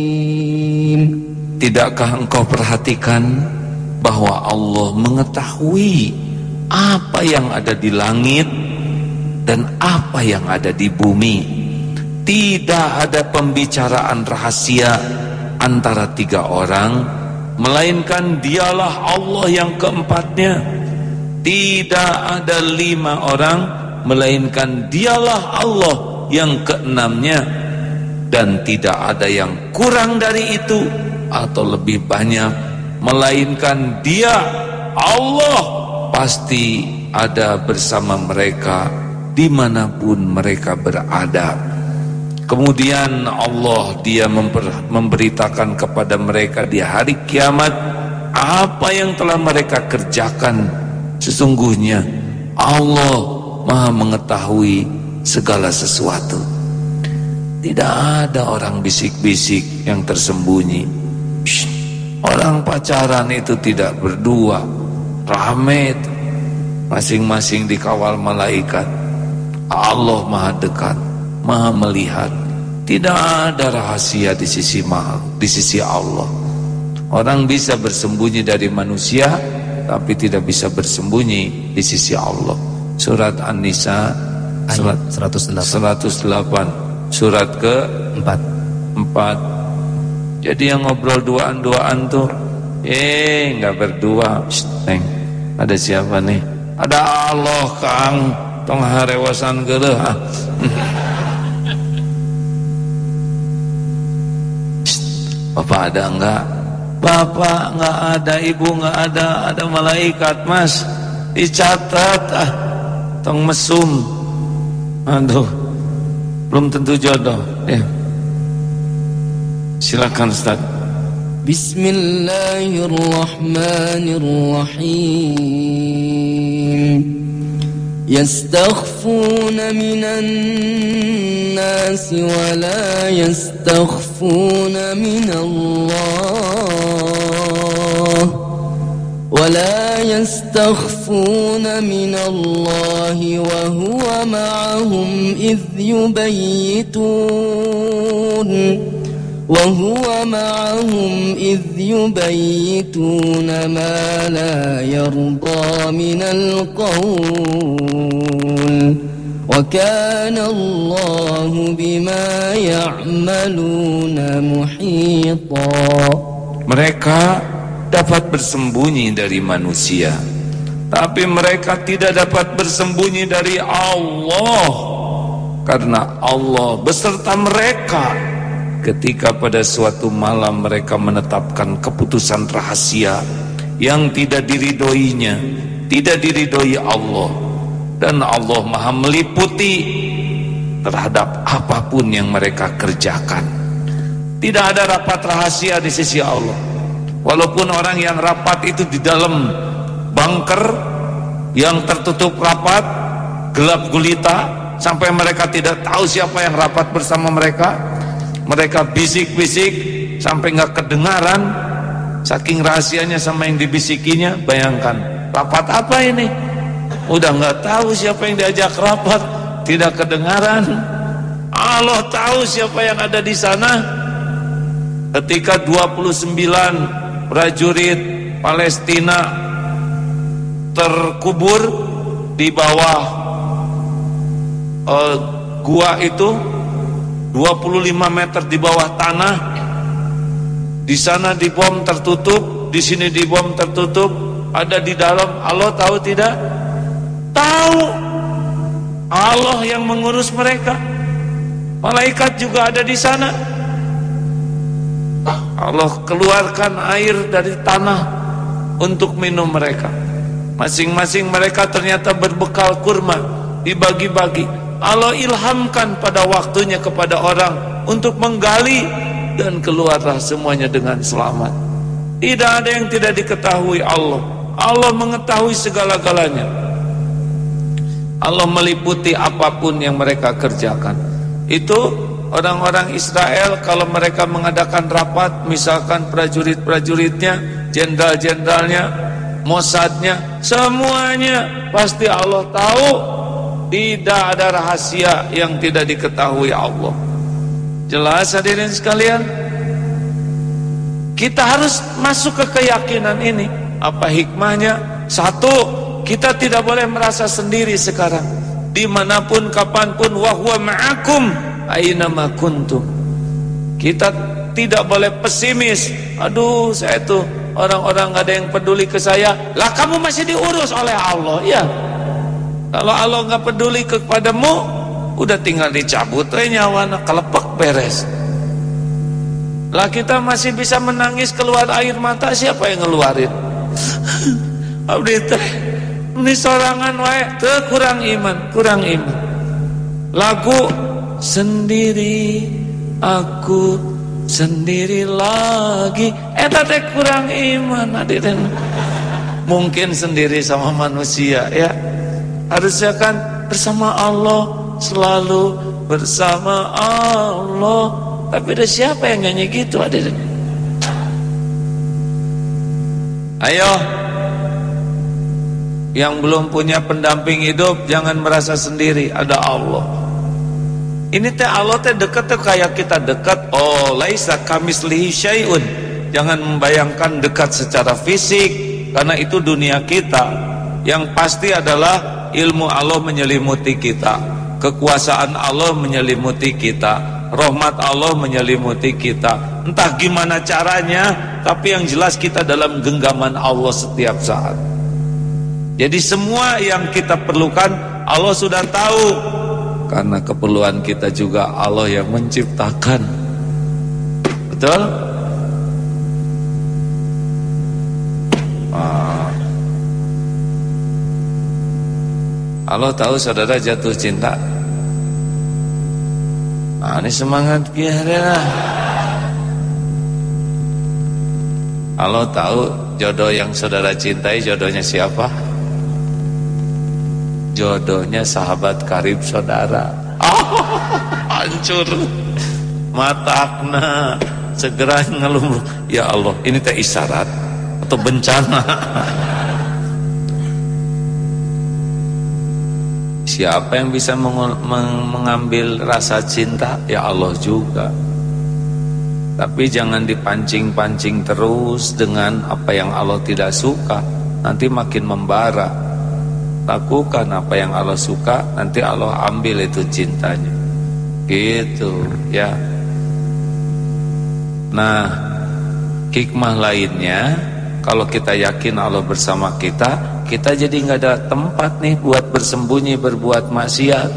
Tidakkah engkau perhatikan bahwa Allah mengetahui apa yang ada di langit dan apa yang ada di bumi? Tidak ada pembicaraan rahasia antara tiga orang, melainkan dialah Allah yang keempatnya. Tidak ada lima orang, melainkan dialah Allah yang keenamnya. Dan tidak ada yang kurang dari itu atau lebih banyak melainkan dia Allah pasti ada bersama mereka di mana pun mereka berada. Kemudian Allah dia memberitakan kepada mereka di hari kiamat apa yang telah mereka kerjakan. Sesungguhnya Allah maha mengetahui segala sesuatu. Tidak ada orang bisik-bisik yang tersembunyi orang pacaran itu tidak berdua rame masing-masing dikawal malaikat Allah maha dekat maha melihat tidak ada rahasia di sisi maha di sisi Allah orang bisa bersembunyi dari manusia tapi tidak bisa bersembunyi di sisi Allah. Surat An-Nisa surat 108. 108 surat ke 4. 4. Jadi yang ngobrol duaan-duaan tuh eh nggak berdua. Ada siapa nih? Ada Allah Kang. Tong harewasan geuleuh. (laughs) Bapak ada enggak? Bapak nggak ada, ibu nggak ada, ada malaikat mas dicatat ah, tong mesum, aduh, belum tentu jodoh. Ya. Silakan Ustaz. Bismillahirrahmanirrahim. يستخفون من الناس ولا يستخفون من الله ولا يستخفون من الله وهو معهم إذ يبيتون وهو معهم إذ يبيتون ما لا يرضى من القول وكان الله بما يعملون محيطا Mereka dapat bersembunyi dari manusia Tapi mereka tidak dapat bersembunyi dari Allah Karena Allah beserta mereka ketika pada suatu malam mereka menetapkan keputusan rahasia yang tidak diridoinya tidak diridoi Allah. Dan Allah maha meliputi terhadap apa pun yang mereka kerjakan. Tidak ada rapat rahasia di sisi Allah. Walaupun orang yang rapat itu di dalam bunker yang tertutup rapat gelap gulita sampai mereka tidak tahu siapa yang rapat bersama mereka mereka bisik-bisik sampai nggak kedengaran saking rahasianya sama yang dibisikinya bayangkan rapat apa ini? Udah nggak tahu siapa yang diajak rapat tidak kedengaran. Allah tahu siapa yang ada di sana. Ketika 29 prajurit Palestina terkubur di bawah uh, gua itu 25 meter di bawah tanah. Di sana di bom tertutup di sini di bom tertutup. Ada di dalam Allah tahu tidak? Tahu. Allah yang mengurus mereka. Malaikat juga ada di sana. Allah keluarkan air dari tanah untuk minum mereka. Masing-masing mereka ternyata berbekal kurma dibagi-bagi Allah ilhamkan pada waktunya kepada orang untuk menggali dan keluarlah semuanya dengan selamat. Tidak ada yang tidak diketahui Allah. Allah mengetahui segala-galanya. Allah meliputi apa pun yang mereka kerjakan. Itu orang-orang Israel kalau mereka mengadakan rapat, misalkan prajurit-prajuritnya, jenderal-jenderalnya, Mossadnya, semuanya pasti Allah tahu tidak ada rahasia yang tidak diketahui Allah. Jelas hadirin sekalian? Kita harus masuk ke keyakinan ini. Apa hikmahnya? Satu, kita tidak boleh merasa sendiri sekarang. Di mana pun, kapan pun, wahwa ma'akum, aina kuntum. Kita tidak boleh pesimis. Aduh, saya itu orang-orang ada yang peduli ke saya. Lah kamu masih diurus oleh Allah. Ya, kalau Allah nggak peduli kepadamu, udah tinggal dicabut aja nyawa kelepek beres. Lah kita masih bisa menangis keluar air mata siapa yang ngeluarin? (laughs) Abdi teh ini sorangan wae teu kurang iman, kurang iman. Lagu sendiri aku sendiri lagi eta teh kurang iman hadirin. Mungkin sendiri sama manusia ya Harusnya kan bersama Allah Selalu bersama Allah. Tapi ada siapa yang nyanyi gitu ada Ayo. Yang belum punya pendamping hidup Jangan merasa sendiri Ada Allah. Ini teh Allah teh dekat tuh kayak kita dekat Oh laisa kamislihi syai'un. Jangan membayangkan dekat secara fisik Karena itu dunia kita. Yang pasti adalah ilmu Allah menyelimuti kita. Kekuasaan Allah menyelimuti kita. Rahmat Allah menyelimuti kita. Entah gimana caranya tapi yang jelas kita dalam genggaman Allah setiap saat. Jadi semua yang kita perlukan Allah sudah tahu. Karena keperluan kita juga Allah yang menciptakan. Betul? Allah tahu saudara jatuh cinta. Nah, ini semangat biar Allah tahu jodoh yang saudara cintai jodohnya siapa? Jodohnya sahabat karib saudara. Oh, (laughs) hancur matakna segera ngeluh. Ya Allah ini teh isyarat atau bencana (laughs) Siapa yang bisa mengambil rasa cinta? Ya Allah juga. Tapi jangan dipancing-pancing terus dengan apa yang Allah tidak suka. Nanti makin membara. Lakukan apa yang Allah suka, nanti Allah ambil itu cintanya. Gitu, ya. Nah, hikmah lainnya kalau kita yakin Allah bersama kita, kita jadi nggak ada tempat nih buat bersembunyi berbuat maksiat.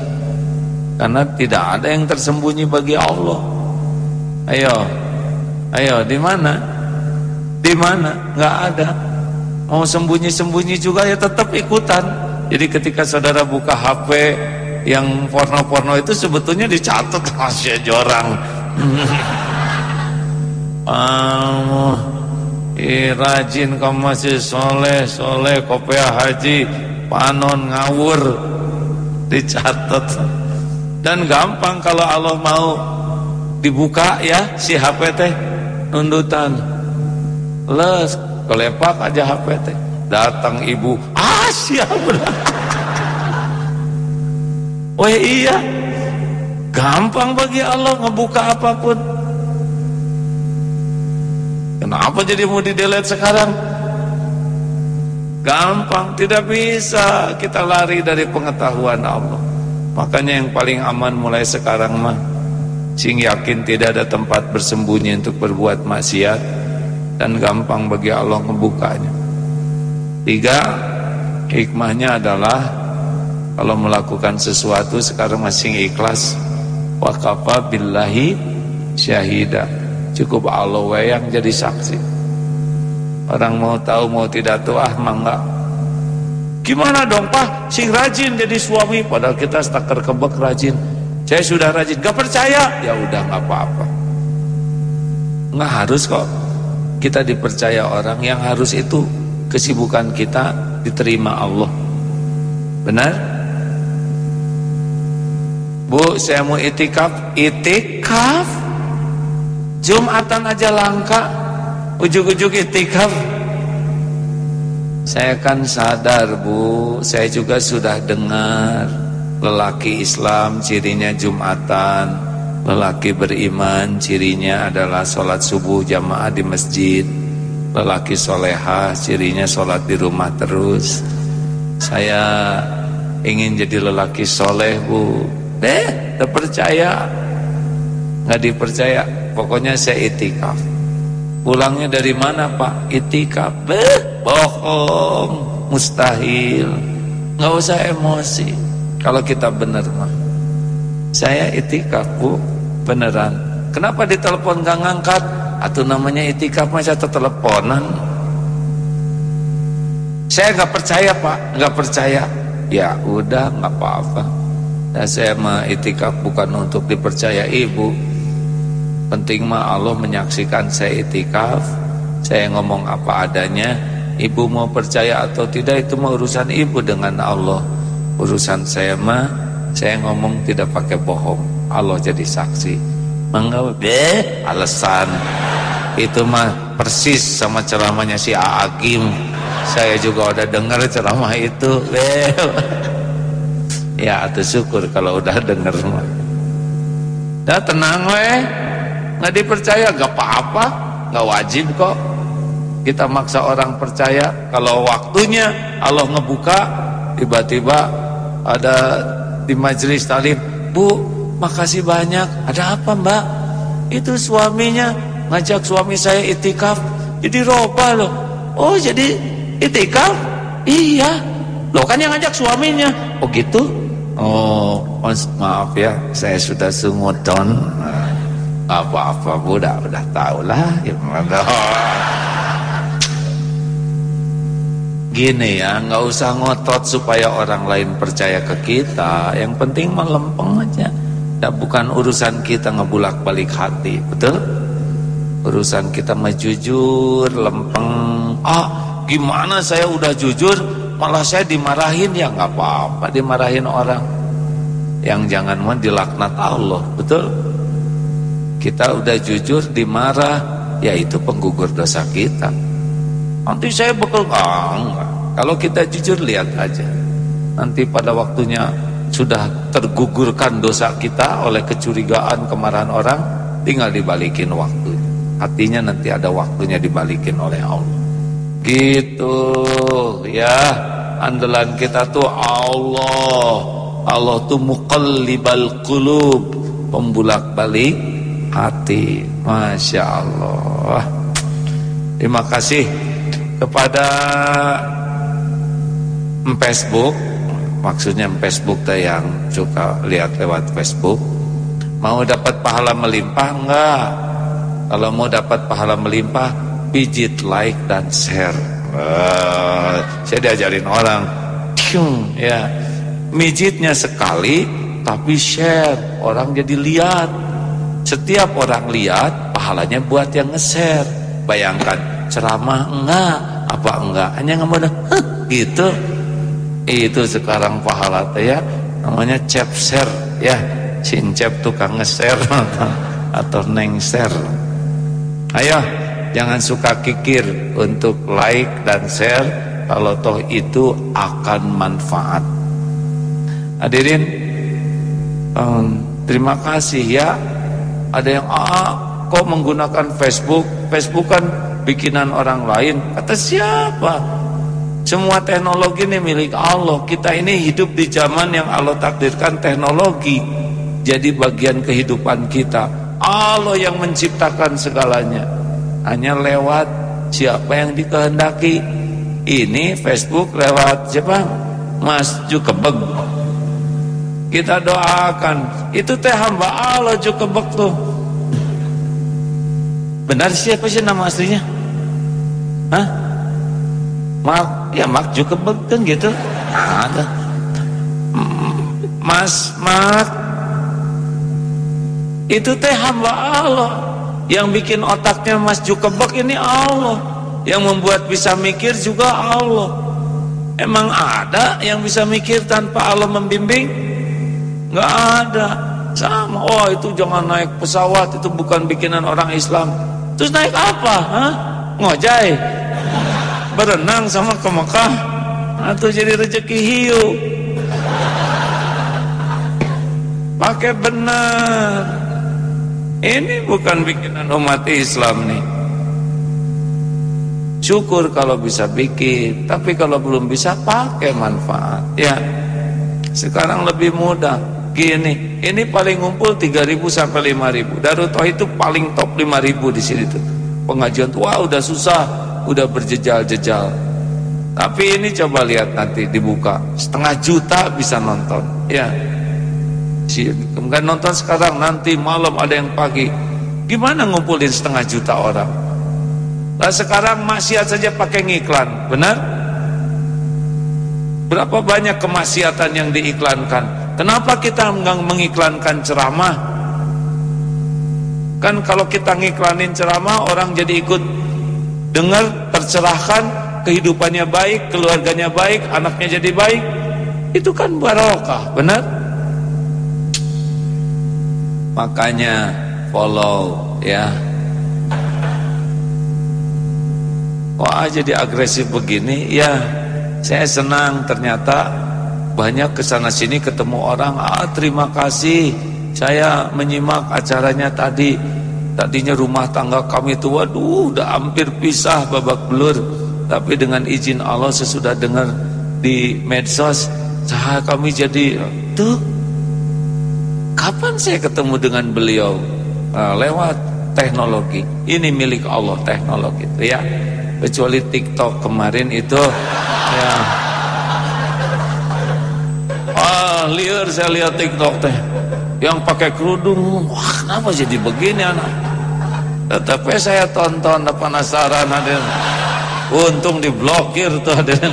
Karena tidak ada yang tersembunyi bagi Allah. Ayo ayo di mana? Di mana? Nggak ada. Mau sembunyi-sembunyi juga ya tetap ikutan. Jadi ketika saudara buka HP yang porno-porno itu sebetulnya dicatat. (laughs) Rahasia jorang ah (laughs) Ih, rajin kamu masih soleh, soleh, kopiah haji, panon, ngawur, (laughs) dicatat. Dan gampang kalau Allah mau dibuka ya si HP teh nundutan. Les, kelepak aja HP teh. Datang ibu, ah siapa? (laughs) Wah iya, gampang bagi Allah ngebuka apa pun. Kenapa jadi mau di delete sekarang? Gampang, tidak bisa kita lari dari pengetahuan Allah. Makanya yang paling aman mulai sekarang mah sing yakin tidak ada tempat bersembunyi untuk berbuat maksiat dan gampang bagi Allah membukanya. Tiga, hikmahnya adalah kalau melakukan sesuatu sekarang masih ikhlas wa kafa billahi syahida Cukup Allah yang jadi saksi. Orang mau tahu mau tidak tahu ah mangga. Gimana dong Pak? Sing rajin jadi suami padahal kita stakar kebek rajin. Saya sudah rajin, gak percaya? Ya udah nggak apa-apa. Nggak harus kok kita dipercaya orang yang harus itu kesibukan kita diterima Allah. Benar? Bu, saya mau itikaf. Itikaf? Jumatan aja langka Ujuk-ujuk itikaf. Saya kan sadar bu. Saya juga sudah dengar. Lelaki Islam cirinya Jumatan. Lelaki beriman cirinya adalah Sholat subuh jamaah di masjid. Lelaki soleha cirinya sholat di rumah terus. Saya ingin jadi lelaki soleh bu. Deh, terpercaya. Nggak dipercaya Pokoknya saya itikaf. Pulangnya dari mana pak? Itikaf. Beh, bohong, mustahil. Nggak usah emosi. Kalau kita benar mah. Saya itikaf bu, beneran. Kenapa ditelepon gak ngangkat? Atau namanya itikaf masa teleponan? Saya nggak percaya pak, nggak percaya. Ya udah nggak apa-apa. Dan saya mah itikaf bukan untuk dipercaya ibu Penting mah Allah menyaksikan saya itikaf Saya ngomong apa adanya. Ibu mau percaya atau tidak itu mau urusan ibu dengan Allah. Urusan saya mah saya ngomong tidak pakai bohong. Allah jadi saksi. Mangga be alasan. Itu mah persis sama ceramahnya si Agim saya juga udah dengar ceramah itu ya atau syukur kalau udah denger mah. Dah tenang weh nggak dipercaya gak apa-apa nggak wajib kok. Kita maksa orang percaya kalau waktunya Allah ngebuka tiba-tiba ada di majelis talim bu makasih banyak ada apa mbak? Itu suaminya ngajak suami saya itikaf jadi roba loh. Oh jadi itikaf? Iya. Loh kan yang ngajak suaminya. Oh gitu? Oh maaf ya saya sudah sungudon apa-apa bu udah udah tahu lah gimana Gini ya, nggak usah ngotot supaya orang lain percaya ke kita. Yang penting melempeng aja. Dan bukan urusan kita ngebulak balik hati, betul? Urusan kita mah lempeng. Ah, gimana saya udah jujur, malah saya dimarahin ya nggak apa-apa dimarahin orang. Yang jangan mah dilaknat Allah, betul? Kita udah jujur dimarah, ya itu penggugur dosa kita. Nanti saya bekal ah. Kalau kita jujur lihat aja. Nanti pada waktunya sudah tergugurkan dosa kita oleh kecurigaan, kemarahan orang, tinggal dibalikin waktu. Hatinya nanti ada waktunya dibalikin oleh Allah. Gitu ya. Andalan kita tuh Allah. Allah tuh muqallibal qulub, pembulak-balik hati. Masya Allah. Terima kasih kepada Facebook. Maksudnya Facebook teh yang suka lihat lewat Facebook. Mau dapat pahala melimpah enggak? Kalau mau dapat pahala melimpah pijit like dan share. Uh, saya diajarin orang ya. Mijitnya sekali tapi share. Orang jadi lihat setiap orang lihat pahalanya buat yang nge-share. Bayangkan ceramah enggak apa enggak hanya ngomong gitu. Itu sekarang pahala ya namanya cep share ya. Sincep tukang nge-share (laughs) atau neng share. Ayo jangan suka kikir untuk like dan share kalau toh itu akan manfaat. Hadirin um, terima kasih ya ada yang ah kok menggunakan Facebook? Facebook kan bikinan orang lain. Kata siapa? Semua teknologi ini milik Allah. Kita ini hidup di zaman yang Allah takdirkan teknologi. Jadi bagian kehidupan kita. Allah yang menciptakan segalanya. Hanya lewat siapa yang dikehendaki. Ini Facebook lewat siapa? Mas Jukebeg kita doakan itu teh hamba Allah Jukebeg tuh Benar siapa sih nama aslinya? Hah? Mark, ya Mark juga kan gitu. Ada. Mas Mark itu teh hamba Allah yang bikin otaknya Mas Jukebek ini Allah yang membuat bisa mikir juga Allah emang ada yang bisa mikir tanpa Allah membimbing nggak ada sama oh itu jangan naik pesawat itu bukan bikinan orang Islam Terus naik apa? Hah? Ngojai? Berenang sama ke Mekah? Atau jadi rezeki hiu? Pakai benar. Ini bukan bikinan umat Islam nih. Syukur kalau bisa bikin, tapi kalau belum bisa pakai manfaat. Ya. Sekarang lebih mudah gini ini paling ngumpul 3000 sampai 5000 Darut Tauhid itu paling top 5000 di sini tuh. Pengajian tuh wah udah susah udah berjejal-jejal. Tapi ini coba lihat nanti dibuka. Setengah juta bisa nonton ya. Kemudian nonton sekarang nanti malam ada yang pagi. Gimana ngumpulin setengah juta orang? Lah sekarang maksiat saja pakai ngiklan benar? Berapa banyak kemaksiatan yang diiklankan Kenapa kita mengiklankan ceramah? Kan kalau kita ngiklanin ceramah orang jadi ikut dengar, tercerahkan, kehidupannya baik, keluarganya baik, anaknya jadi baik. itu kan barokah benar makanya follow ya kok aja di agresif begini ya saya senang ternyata banyak ke sana sini ketemu orang ah terima kasih. Saya menyimak acaranya tadi. Tadinya rumah tangga kami itu waduh udah hampir pisah babak belur. Tapi dengan izin Allah sesudah dengar di medsos saya kami jadi tuh kapan saya ketemu dengan beliau? Nah, lewat teknologi. Ini milik Allah teknologi itu ya. Kecuali TikTok kemarin itu ya ah liar saya lihat TikTok teh. Yang pakai kerudung wah kenapa jadi begini anak? Tetapi saya tonton penasaran hadir untung diblokir tuh hadir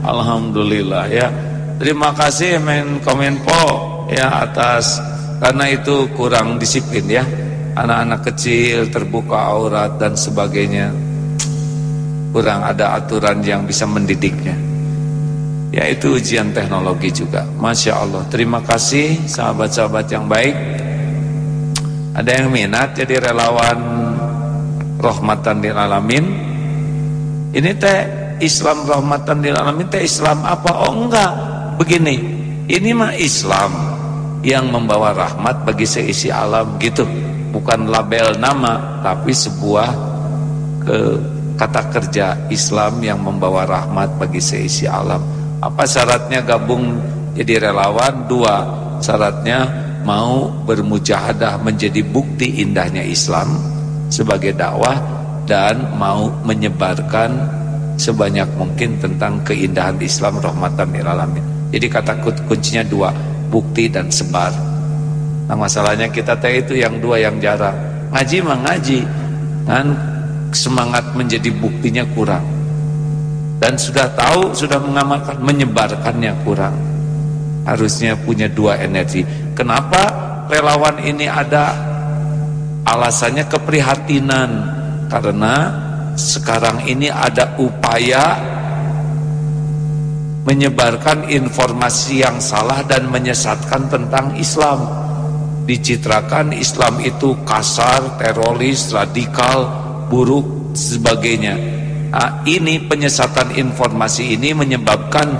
Alhamdulillah ya. Terima kasih men komenpo ya atas karena itu kurang disiplin ya. Anak-anak kecil terbuka aurat dan sebagainya. Kurang ada aturan yang bisa mendidiknya yaitu ujian teknologi juga. Masya Allah. Terima kasih sahabat-sahabat yang baik. Ada yang minat jadi relawan rahmatan lil alamin? Ini teh Islam rahmatan lil alamin teh Islam apa? Oh enggak. Begini ini mah Islam yang membawa rahmat bagi seisi alam gitu. Bukan label nama tapi sebuah ke kata kerja Islam yang membawa rahmat bagi seisi alam apa syaratnya gabung jadi relawan? Dua, syaratnya mau bermujahadah menjadi bukti indahnya Islam sebagai dakwah dan mau menyebarkan sebanyak mungkin tentang keindahan Islam rahmatan lil alamin. Jadi kata kuncinya dua, bukti dan sebar. Nah masalahnya kita teh itu yang dua yang jarang. Ngaji mah ngaji, kan semangat menjadi buktinya kurang dan sudah tahu sudah mengamalkan menyebarkannya kurang. Harusnya punya dua energi. Kenapa relawan ini ada alasannya keprihatinan? Karena sekarang ini ada upaya menyebarkan informasi yang salah dan menyesatkan tentang Islam. Dicitrakan Islam itu kasar, teroris, radikal, buruk sebagainya Nah, ini penyesatan informasi ini menyebabkan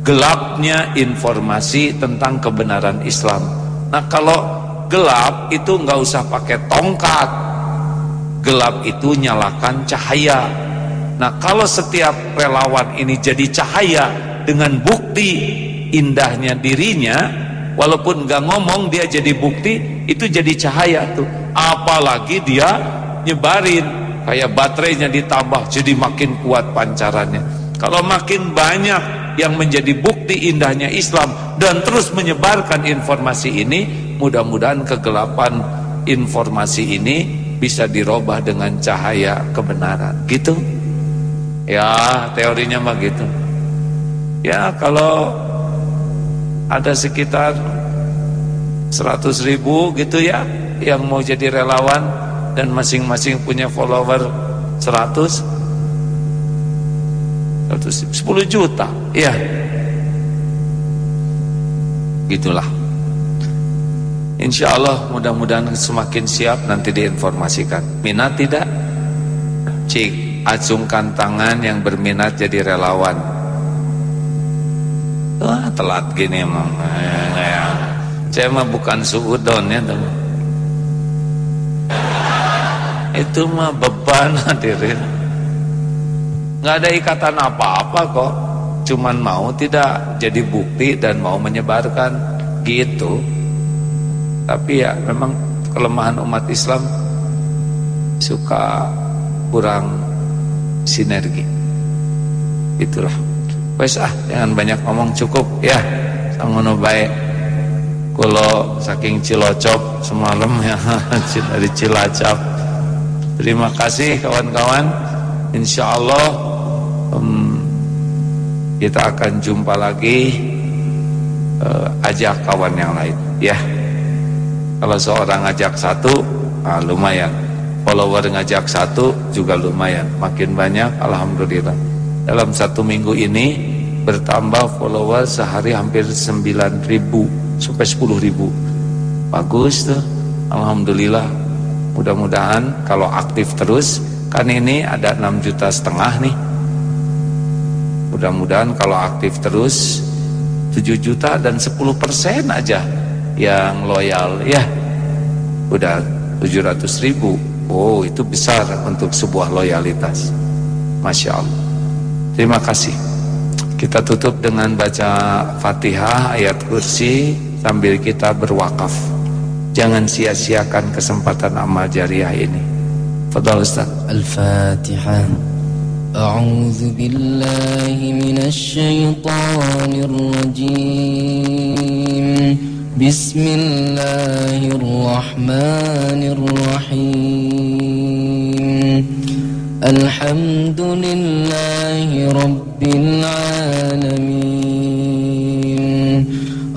gelapnya informasi tentang kebenaran Islam. Nah, kalau gelap itu nggak usah pakai tongkat. Gelap itu nyalakan cahaya. Nah, kalau setiap relawan ini jadi cahaya dengan bukti indahnya dirinya, walaupun nggak ngomong dia jadi bukti, itu jadi cahaya tuh. Apalagi dia nyebarin kayak baterainya ditambah jadi makin kuat pancarannya. Kalau makin banyak yang menjadi bukti indahnya Islam dan terus menyebarkan informasi ini mudah-mudahan kegelapan informasi ini bisa dirubah dengan cahaya kebenaran. Gitu? Ya teorinya mah gitu. Ya kalau ada sekitar 100 ribu gitu ya yang mau jadi relawan dan masing-masing punya follower 100 100 10 juta. Iya. Gitulah. Insya Allah mudah-mudahan semakin siap nanti diinformasikan. Minat tidak? Cik acungkan tangan yang berminat jadi relawan. Wah telat gini emang. Ya, saya mah bukan suudon ya teman itu mah beban (laughs) hadirin. Nggak ada ikatan apa-apa kok. Cuman mau tidak jadi bukti dan mau menyebarkan. Gitu. Tapi ya memang kelemahan umat Islam suka kurang sinergi. Itulah. Wes ah jangan banyak ngomong cukup ya. Sangono baik kalau saking cilocop semalam ya (laughs) dari cilacap Terima kasih kawan-kawan. Insya Allah um, kita akan jumpa lagi uh, ajak kawan yang lain. Ya, kalau seorang ajak satu, ah, lumayan. Follower ngajak satu juga lumayan. Makin banyak, alhamdulillah. Dalam satu minggu ini bertambah follower sehari hampir 9 ribu sampai 10 ribu bagus tuh Alhamdulillah mudah-mudahan kalau aktif terus kan ini ada 6 juta setengah nih. Mudah-mudahan kalau aktif terus 7 juta dan 10 persen aja yang loyal ya. Udah 700 ribu. Oh itu besar untuk sebuah loyalitas. Masya Allah. Terima kasih. Kita tutup dengan baca Fatihah ayat kursi sambil kita berwakaf. Jangan sia-siakan kesempatan amal jariah ini. Fadal Ustaz. Al-Fatihah. A'udzu billahi minasy syaithanir rajim. Bismillahirrahmanirrahim. Alhamdulillahi rabbil alamin.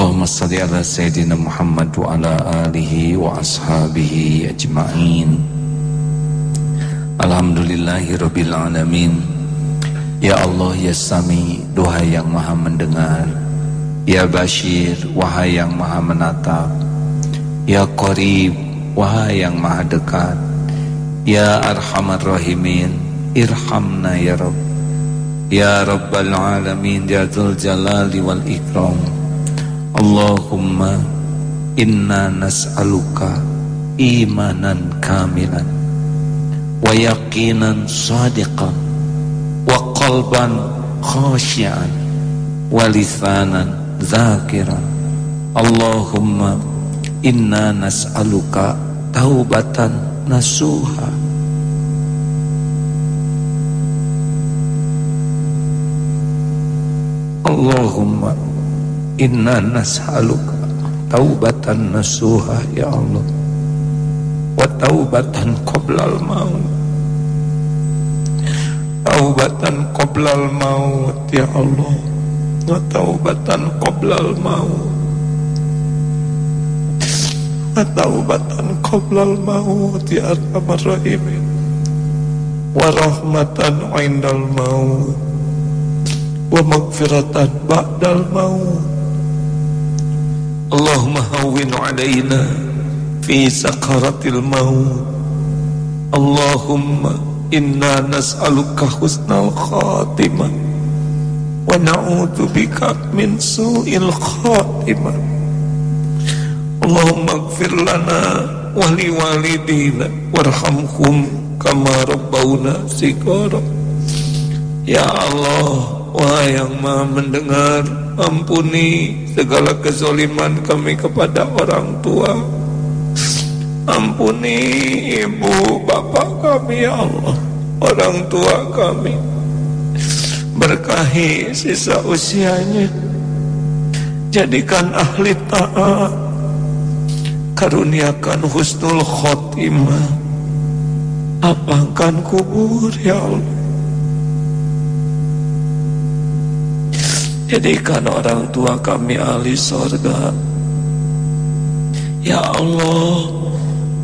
Allahumma salli ala Sayyidina Muhammad wa ala alihi wa ashabihi ajma'in. Alhamdulillahi Rabbil Alamin. Ya Allah Ya Sami, Duhai yang maha mendengar. Ya Bashir, wahai yang maha menatap. Ya Qarib, wahai yang maha dekat. Ya Arhamar Rahimin, Irhamna Ya Rabb Ya Rabbal Alamin, Ya Dhul Jalali wal Ikram. Allahumma Inna nas'aluka Imanan kamilan Wa yaqinan sadiqan wa qalban khashian wa lisanan zakiran Allahumma inna nas'aluka taubatan nasuha. Allahumma inna nas'aluka taubatan nasuha ya Allah. Wa taubatan qoblal maut. Taubatan qoblal maut ya Allah. Wa taubatan qoblal maut. Wa taubatan qoblal maut ya arhamar rahimin wa rahmatan indal maut. Wa magfiratan ba'dal maut Allahumma hawwin alaina fi sakaratil maut Allahumma Inna nas'aluka husnal khatimah Wa na'udhu bika min su'il khatimah. Allahumma gfir lana Wali walidina Warhamhum Kama rabbawna sigara Ya Allah Wahai yang maha mendengar Ampuni segala kezoliman kami kepada orang tua. Ampuni ibu bapak kami ya Allah Orang tua kami. Berkahi sisa usianya. Jadikan ahli taat. Karuniakan husnul khotimah. Apangkan kubur ya Allah Jadikan orang tua kami ahli sorga Ya Allah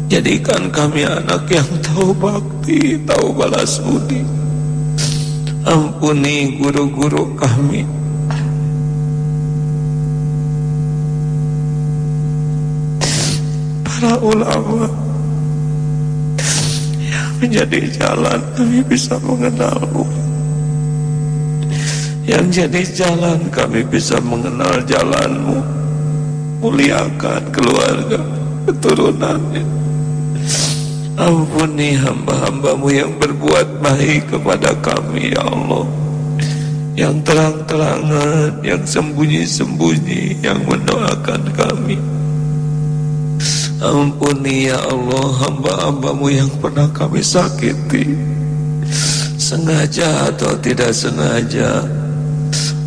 Jadikan kami anak yang tahu bakti, tahu balas budi. Ampuni guru-guru kami. Para ulama yang menjadi jalan kami bisa mengenalmu. Yang jadi jalan kami bisa mengenal jalanmu. Muliakan keluarga keturunannya. Ampuni hamba-hambamu yang berbuat baik kepada kami ya Allah Yang terang-terangan, yang sembunyi-sembunyi, yang mendoakan kami Ampuni ya Allah hamba-hambamu yang pernah kami sakiti Sengaja atau tidak sengaja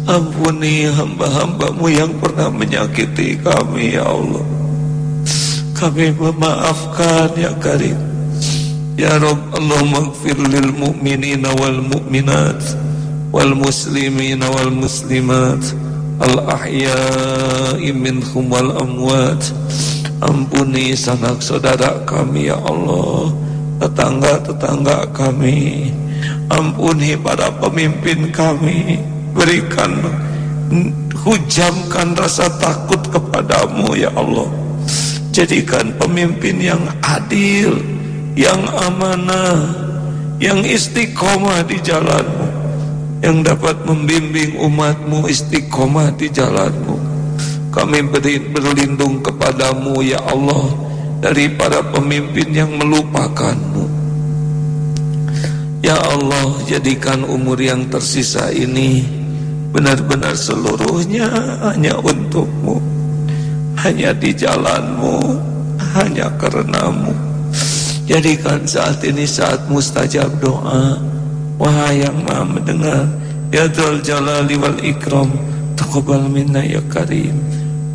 Ampuni hamba-hambamu yang pernah menyakiti kami ya Allah. Kami memaafkan ya Karim. Ya Rabb Allahumma gfir lil mu'minina wal mu'minat wal muslimina wal muslimat al ahya'i minhum wal amwat. Ampuni sanak saudara kami ya Allah. Tetangga-tetangga kami. Ampuni para pemimpin kami berikan hujamkan rasa takut kepadamu ya Allah jadikan pemimpin yang adil yang amanah, yang istiqomah di jalanmu, yang dapat membimbing umatmu istiqomah di jalanmu. Kami berlindung kepadamu ya Allah dari para pemimpin yang melupakanmu. Ya Allah jadikan umur yang tersisa ini benar-benar seluruhnya hanya untukmu, hanya di jalanmu, hanya karenamu. Jadikan saat ini saat mustajab doa. Wahai yang maha mendengar Ya Dhul Jalali wal Ikram Taqabal minna ya Karim.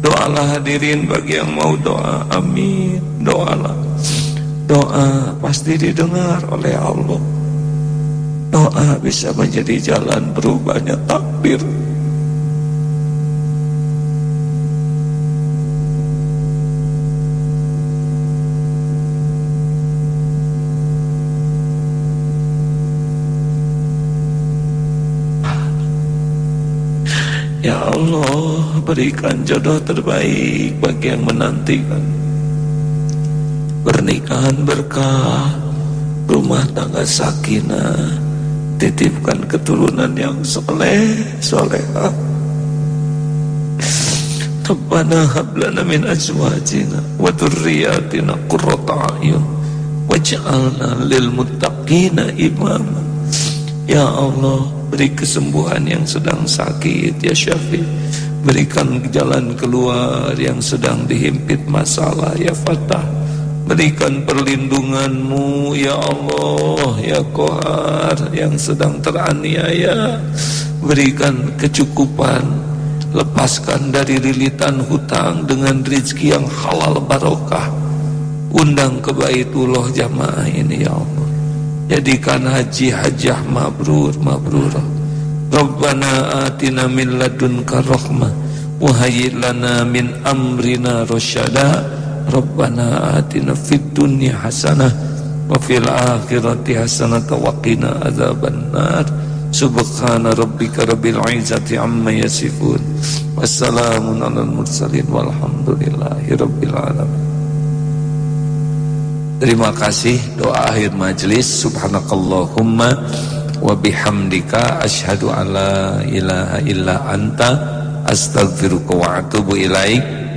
Doalah hadirin bagi yang mau doa. Amin. Doalah. Doa pasti didengar oleh Allah Doa bisa menjadi jalan berubahnya takdir. Ya Allah berikan jodoh terbaik bagi yang menantikan. Pernikahan berkah Rumah tangga sakinah Titipkan keturunan yang soleh Solehah Rabbana hablana min azwajina Wa dhurriyatina qurrata ayun Waj'alna lil muttaqina imama. Ya Allah beri kesembuhan yang sedang sakit Ya Syafi Berikan jalan keluar yang sedang dihimpit masalah Ya Fatah Berikan perlindunganmu Ya Allah Ya Kohar Yang sedang teraniaya Berikan kecukupan Lepaskan dari lilitan hutang Dengan rizki yang halal barokah Undang ke Baitullah jamaah ini Ya Allah Jadikan haji hajah mabrur mabrur. Rabbana atina min ladunka rahmah wa lana min amrina rasyada. Rabbana atina fid dunya hasanah wa fil akhirati hasanah wa qina adzaban nar. Subhana rabbika rabbil izzati amma yasifun. Wassalamun alal mursalin walhamdulillahi rabbil alamin. Terima kasih doa akhir majlis subhanakallahumma wa bihamdika asyhadu alla ilaha illa anta astaghfiruka wa atubu ilaik.